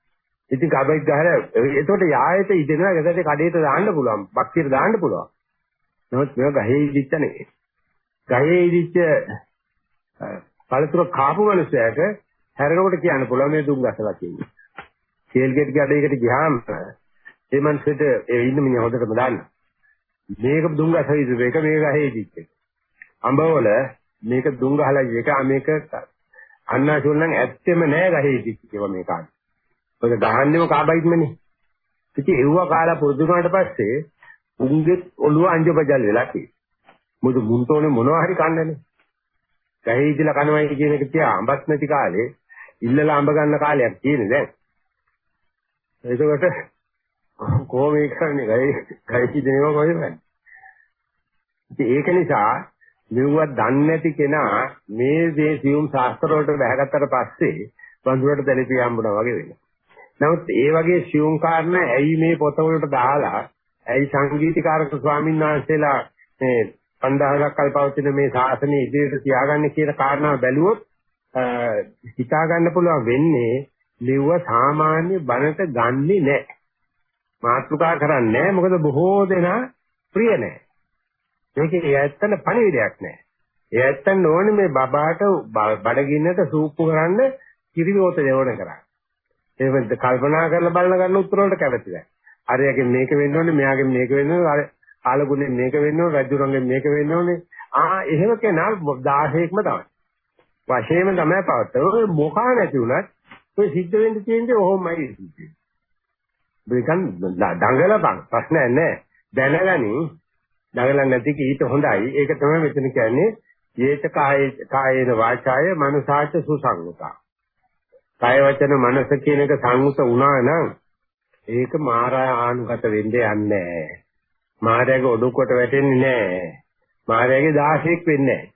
ඉතින් කබයික් ගහලා එතකොට යායට ඉඳනවා ඒකට කඩේට දාන්න පුළුවන්. බක්තියට දාන්න පුළුවන්. නමුත් මේක ගහේ ඉදිච්ච නෙවෙයි. ගහේ ඉදිච්ච පළතුර කාපු මිනිසයාට හැරෙනකොට කියන්න පුළුවන් මේ දුම් ගසලා කියන්නේ. කේල් ගෙඩි කඩේකට ගියාම ඒ මිනිස්සුන්ට ඒ ඉන්න මිනිහ හොඳටම දන්න. මේක දුම් ගසලා ඉතින් මේක මේ ගහේ ඉදිච්ච. අඹවල මේක දුම් ගහලා එක මේක අන්නාසුල් නම් ඇත්තෙම නෑ ගහේ ඉදිච්ච ඒවා මේ කාට. ඔය ගහන්නේම කාබයිත්මනේ. ඉතින් ඒව කාලා පුරුදු වුණාට පස්සේ උන්ගේ ඔළුව අංජබජල් වෙලා තියෙනවා. මොකද මුන්ටෝනේ මොනවා හරි කන්නනේ. ගහේ ඉඳලා කනවයි කියන එක තියා අඹත් නැති කාලේ ඉල්ලලා අඹ ගන්න කාලයක් තියෙන්නේ දැන්. ඒකකට කොහොම ඒ කරන්නේ ගහේ ගහේ ඉඳේම කොහෙද? ඒක නිසා මෙවුව දන්නේ නැති කෙනා මේ දේ සියුම් ශාස්ත්‍ර වලට බහගත්තට පස්සේ වඳුරට දැලිපිය හම්බුනා වගේ වෙනවා. නමුත් ඒ වගේ සියුම් කාරණා ඇයි මේ පොතවලට දාලා ඇයි සංගීතකාරක ස්වාමීන් වහන්සේලා මේ 5000ක් කල් පවතින මේ ශාසනය ඉදිරියට තියාගන්න කියන කාරණාව බැලුවොත් හිතා ගන්න පුළුවන් වෙන්නේ ලිව්ව සාමාන්‍ය බණට ගන්නෙ නැහැ. මාතෘකා කරන්නේ නැහැ මොකද බොහෝ දෙනා ප්‍රිය නැහැ. මේකේ ඇත්තන පණිවිඩයක් නැහැ. ඒ ඇත්තන් ඕනේ මේ බබාට බඩගින්නට සූප්පු කරන්න කිරිවෝත දෙවණ කරා. ඒක කල්පනා කරලා බලන ගන්න උත්තර වලට කැමති නැහැ. අරයාගෙන් මේක වෙන්න ඕනේ, මෙයාගෙන් මේක වෙන්න ඕනේ, කාලගුණෙන් මේක වෙන්න ඕනේ රජුරංගෙන් මේක වෙන්න ඕනේ ආ එහෙම කෙනා 16ක්ම තමයි වශයෙන්ම තමයි පවත්තන මොකා නැති වුණත් ඔය සිද්ධ වෙන්න තියෙන්නේ ඔහොමයි. සිද්ධ වෙන්නේ දඟලපන්. ප්‍රශ්නයක් නැහැ. දැනගනි. දඟලන්නේ නැති කීට හොඳයි. ඒක තමයි මෙතන කියන්නේ. යේත කායේ කායේන වාචාය මනසාච සුසංගතා. කාය වචන මනස කියන එක සංගත වුණා නම් ඒක මාරා ආනුගත වෙන්නේ නැහැ. මායාවේ ඔඩොක්කට වැටෙන්නේ නැහැ. මායාවේ 16ක් වෙන්නේ නැහැ.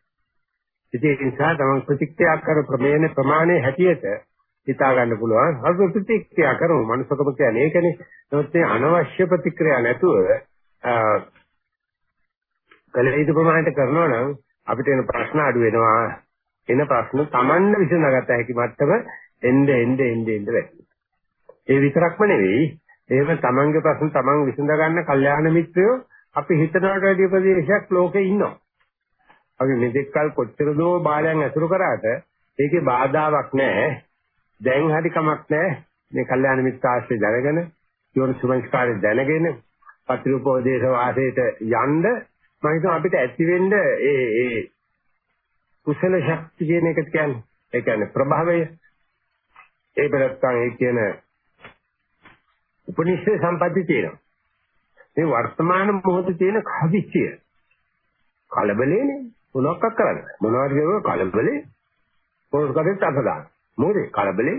ඉතින් ඒ නිසා තමන් ප්‍රතික්‍රියා කර ප්‍රමේන ප්‍රමාණය හැටියට හිතා ගන්න පුළුවන්. අර ප්‍රතික්‍රියා කරමු. මනුස්සකම කියන්නේ ඒකනේ. නමුත් මේ අනවශ්‍ය ප්‍රතික්‍රියා නැතුව කලෙයිද ප්‍රමාණයට කරනවා නම් අපිට එන ප්‍රශ්න අඩු වෙනවා. එන ප්‍රශ්න Tamanne විසඳගත හැකි මට්ටම එnde එnde එnde එnde වැඩි. ඒ විතරක්ම නෙවෙයි එහෙම තමන්ගේ ප්‍රශ්න තමන් විසඳ ගන්න කල්යාණ මිත්‍රයෝ අපි හිතනකට වැඩි ප්‍රදේශයක් ලෝකේ ඉන්නවා. අපි මෙතෙක්කල් කොච්චර දෝ බාලයන් ඇසුරු කරාට ඒකේ බාධාවක් නැහැ. දැන් හරි කමක් නැහැ. මේ කල්යාණ මිත්‍ර ආශ්‍රය දැනගෙන, යෝන සුමංස්කාරය දැනගෙන, පතිරූපෝදේශ වාසයට යන්න මම හිතුවා අපිට ඇති වෙන්න ඒ ඒ කුසල ශක්තිය කියන එක කියන්නේ. ඒ කියන්නේ ප්‍රභාවය. ඒ බරත්තන් ඒ කියන උපනිෂේ සම්පatti තියෙනවා. මේ වර්තමාන මොහොතේ තියෙන කවිච්චය කලබලේනේ මොනවක් කරන්නේ මොනවද කියව කලබලේ පොරොස් කරේ තපදා මොකද කලබලේ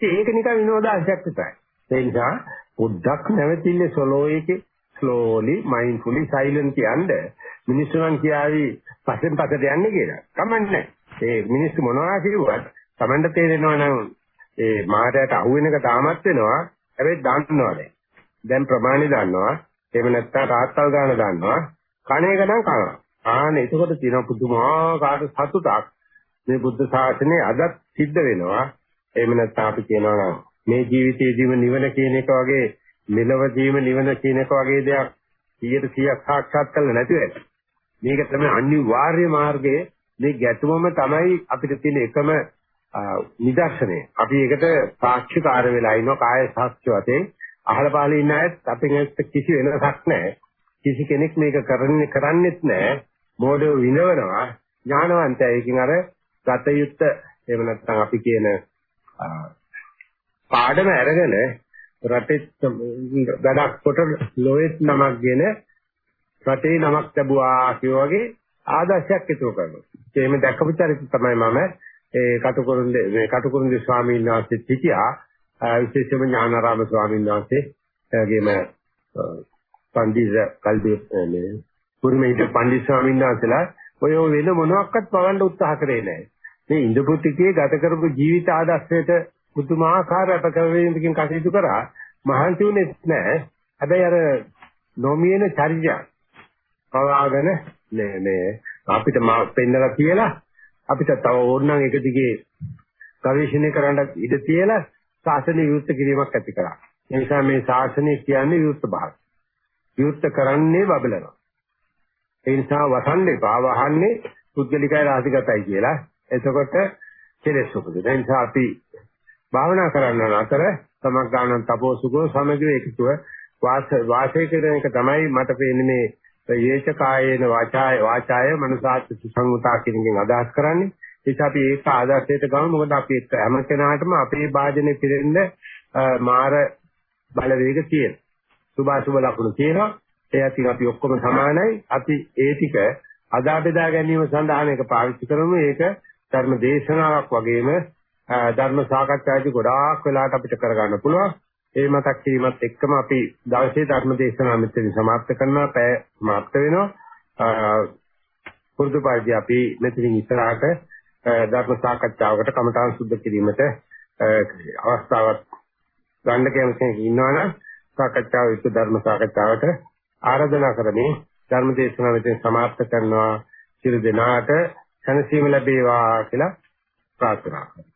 ඒක නිකන් විනෝදාංශයක් විතරයි ඒ නිසා පොඩ්ඩක් නැවතිල්ල සොලෝ එකේ slowly mindfully silent යන්න මිනිස්සු නම් කියාවි පස්සෙන් පස්සට යන්නේ කියලා. කමන්නේ. ඒ මිනිස්සු මොනවා කිව්වත් Tamanda තේරෙනවා නම් ඒ මායයට අහු වෙන එක තාමත් වෙනවා. හැබැයි දන්නවනේ. දැන් ප්‍රමාණි දන්නවා. එහෙම නැත්නම් රාත්තල් ගාන දන්නවා. කණ එක නම් කනවා. ආන එතකොට තියෙන පුදුමාකාර සතුටක් මේ බුද්ධ ශාසනය අදත් සිද්ධ වෙනවා. එහෙම නැත්නම් අපි කියනවා නම් මේ ජීවිතයේදීම නිවන කියන එක වගේ මෙලවදීම නිවන කියන එක වගේ දෙයක් 100%ක් සාක්ෂාත් කරලා නැති වෙයි. මේක තමයි අනිවාර්ය මාර්ගය. මේ ගැටුමම තමයි අපිට තියෙන එකම නිදර්ශනය. අපි ඒකට සාක්ෂිකාර වෙලා ඉන්නවා කාය සාක්ෂ්‍ය වශයෙන්. අහල පහල ඉන්න අයත් අපිට කිසි වෙනසක් නැහැ. කිසි කෙනෙක් මේක කරන්නේ කරන්නේත් නැහැ. මොඩෝ විනවනවා. ඥානවන්තය. ඒකින් අර ගතයුත්ත එහෙම නැත්නම් අපි කියන පාඩම අරගෙන රටේ වැඩක් කොට ලෝයෙත් නමක් ගෙන රටේ නමක් ලැබුවා කියෝ වගේ ආදර්ශයක් ඉතුරු කරනවා. ඒකෙම දැකපු චරිත තමයි මම ඒ කටුකුරුන්දේ මේ කටුකුරුන්දේ ස්වාමීන් වහන්සේ සිටියා විශේෂයෙන්ම ඥානාරාම ස්වාමීන් වහන්සේ එගේම පණ්ඩිත කල්දී මේ පුරුමේට පණ්ඩිත ස්වාමීන් වහන්සේලා ඔය වෙන මොනවාක්වත් පවන්න උත්සාහ කරේ නැහැ. මේ ඉන්දපු ටිකේ ගත කරපු ජීවිත ආදර්ශයට පුදුමාකාර අපකරවීමකින් කටයුතු කරා මහන්සි වුණේ නැහැ. හැබැයි අර නොමියන චර්ය පවාගෙන මේ මේ අපිට පෙන්නලා කියලා අපිට තව ඕනනම් එක දිගේ ගවේෂණය කරන්න ඉඩ තියලා ශාසනය විවෘත කිරීමක් ඇති කරා. ඒ නිසා මේ ශාසනය කියන්නේ විවෘත භාග. විවෘත කරන්නේ බබලනවා. ඒ නිසා වසන්න එපා වහන්නේ පුද්ගලිකයි රාශිගතයි කියලා. එතකොට කෙලෙස් උපදින. ඒ නිසා අපි භාවනා කරන්න අතර සමග්ගානන් තපෝසුකෝ සමගිව එකතුව වාසය කරන එක තමයි මට පේන්නේ මේ යේච කායේන වාචාය වාචාය මනසාත් සුසංගතා කියන එකෙන් අදහස් කරන්නේ. ඒක අපි ඒක ආදර්ශයට ගමු මොකද අපි හැම කෙනාටම අපේ වාදනේ පිරෙන්න මාර බලවේග තියෙන. සුභාසුභ ලක්ෂණ තියෙනවා. ඒ අතින් අපි ඔක්කොම සමානයි. අපි ඒ ටික අදා බෙදා ගැනීම සඳහා මේක පාවිච්චි කරමු. ඒක ධර්ම දේශනාවක් වගේම ධර්ම සාකච්ඡාදී ගොඩාක් වෙලාවට අපිට කරගන්න පුළුවන්. ඒ මතක් කිරීමත් එක්කම අපි දවසේ ධර්ම දේශනාව මෙතන સમાપ્ત කරනවා. පැය સમાપ્ત වෙනවා. පුරුදු පරිදි අපි මෙතනින් ඉස්සරහට ධර්ම සාකච්ඡාවකට කමඨාන් සුද්ධ කිරීමට අවස්ථාවක් ගන්න කැමති ඉන්නවනම් සාකච්ඡාව විත් ධර්ම සාකච්ඡාවට ආරාධනා කරමින් ධර්ම දේශනාව මෙතන સમાપ્ત කරනවා. සියලු දෙනාට සැනසීම ලැබේවා කියලා ප්‍රාර්ථනා කරනවා.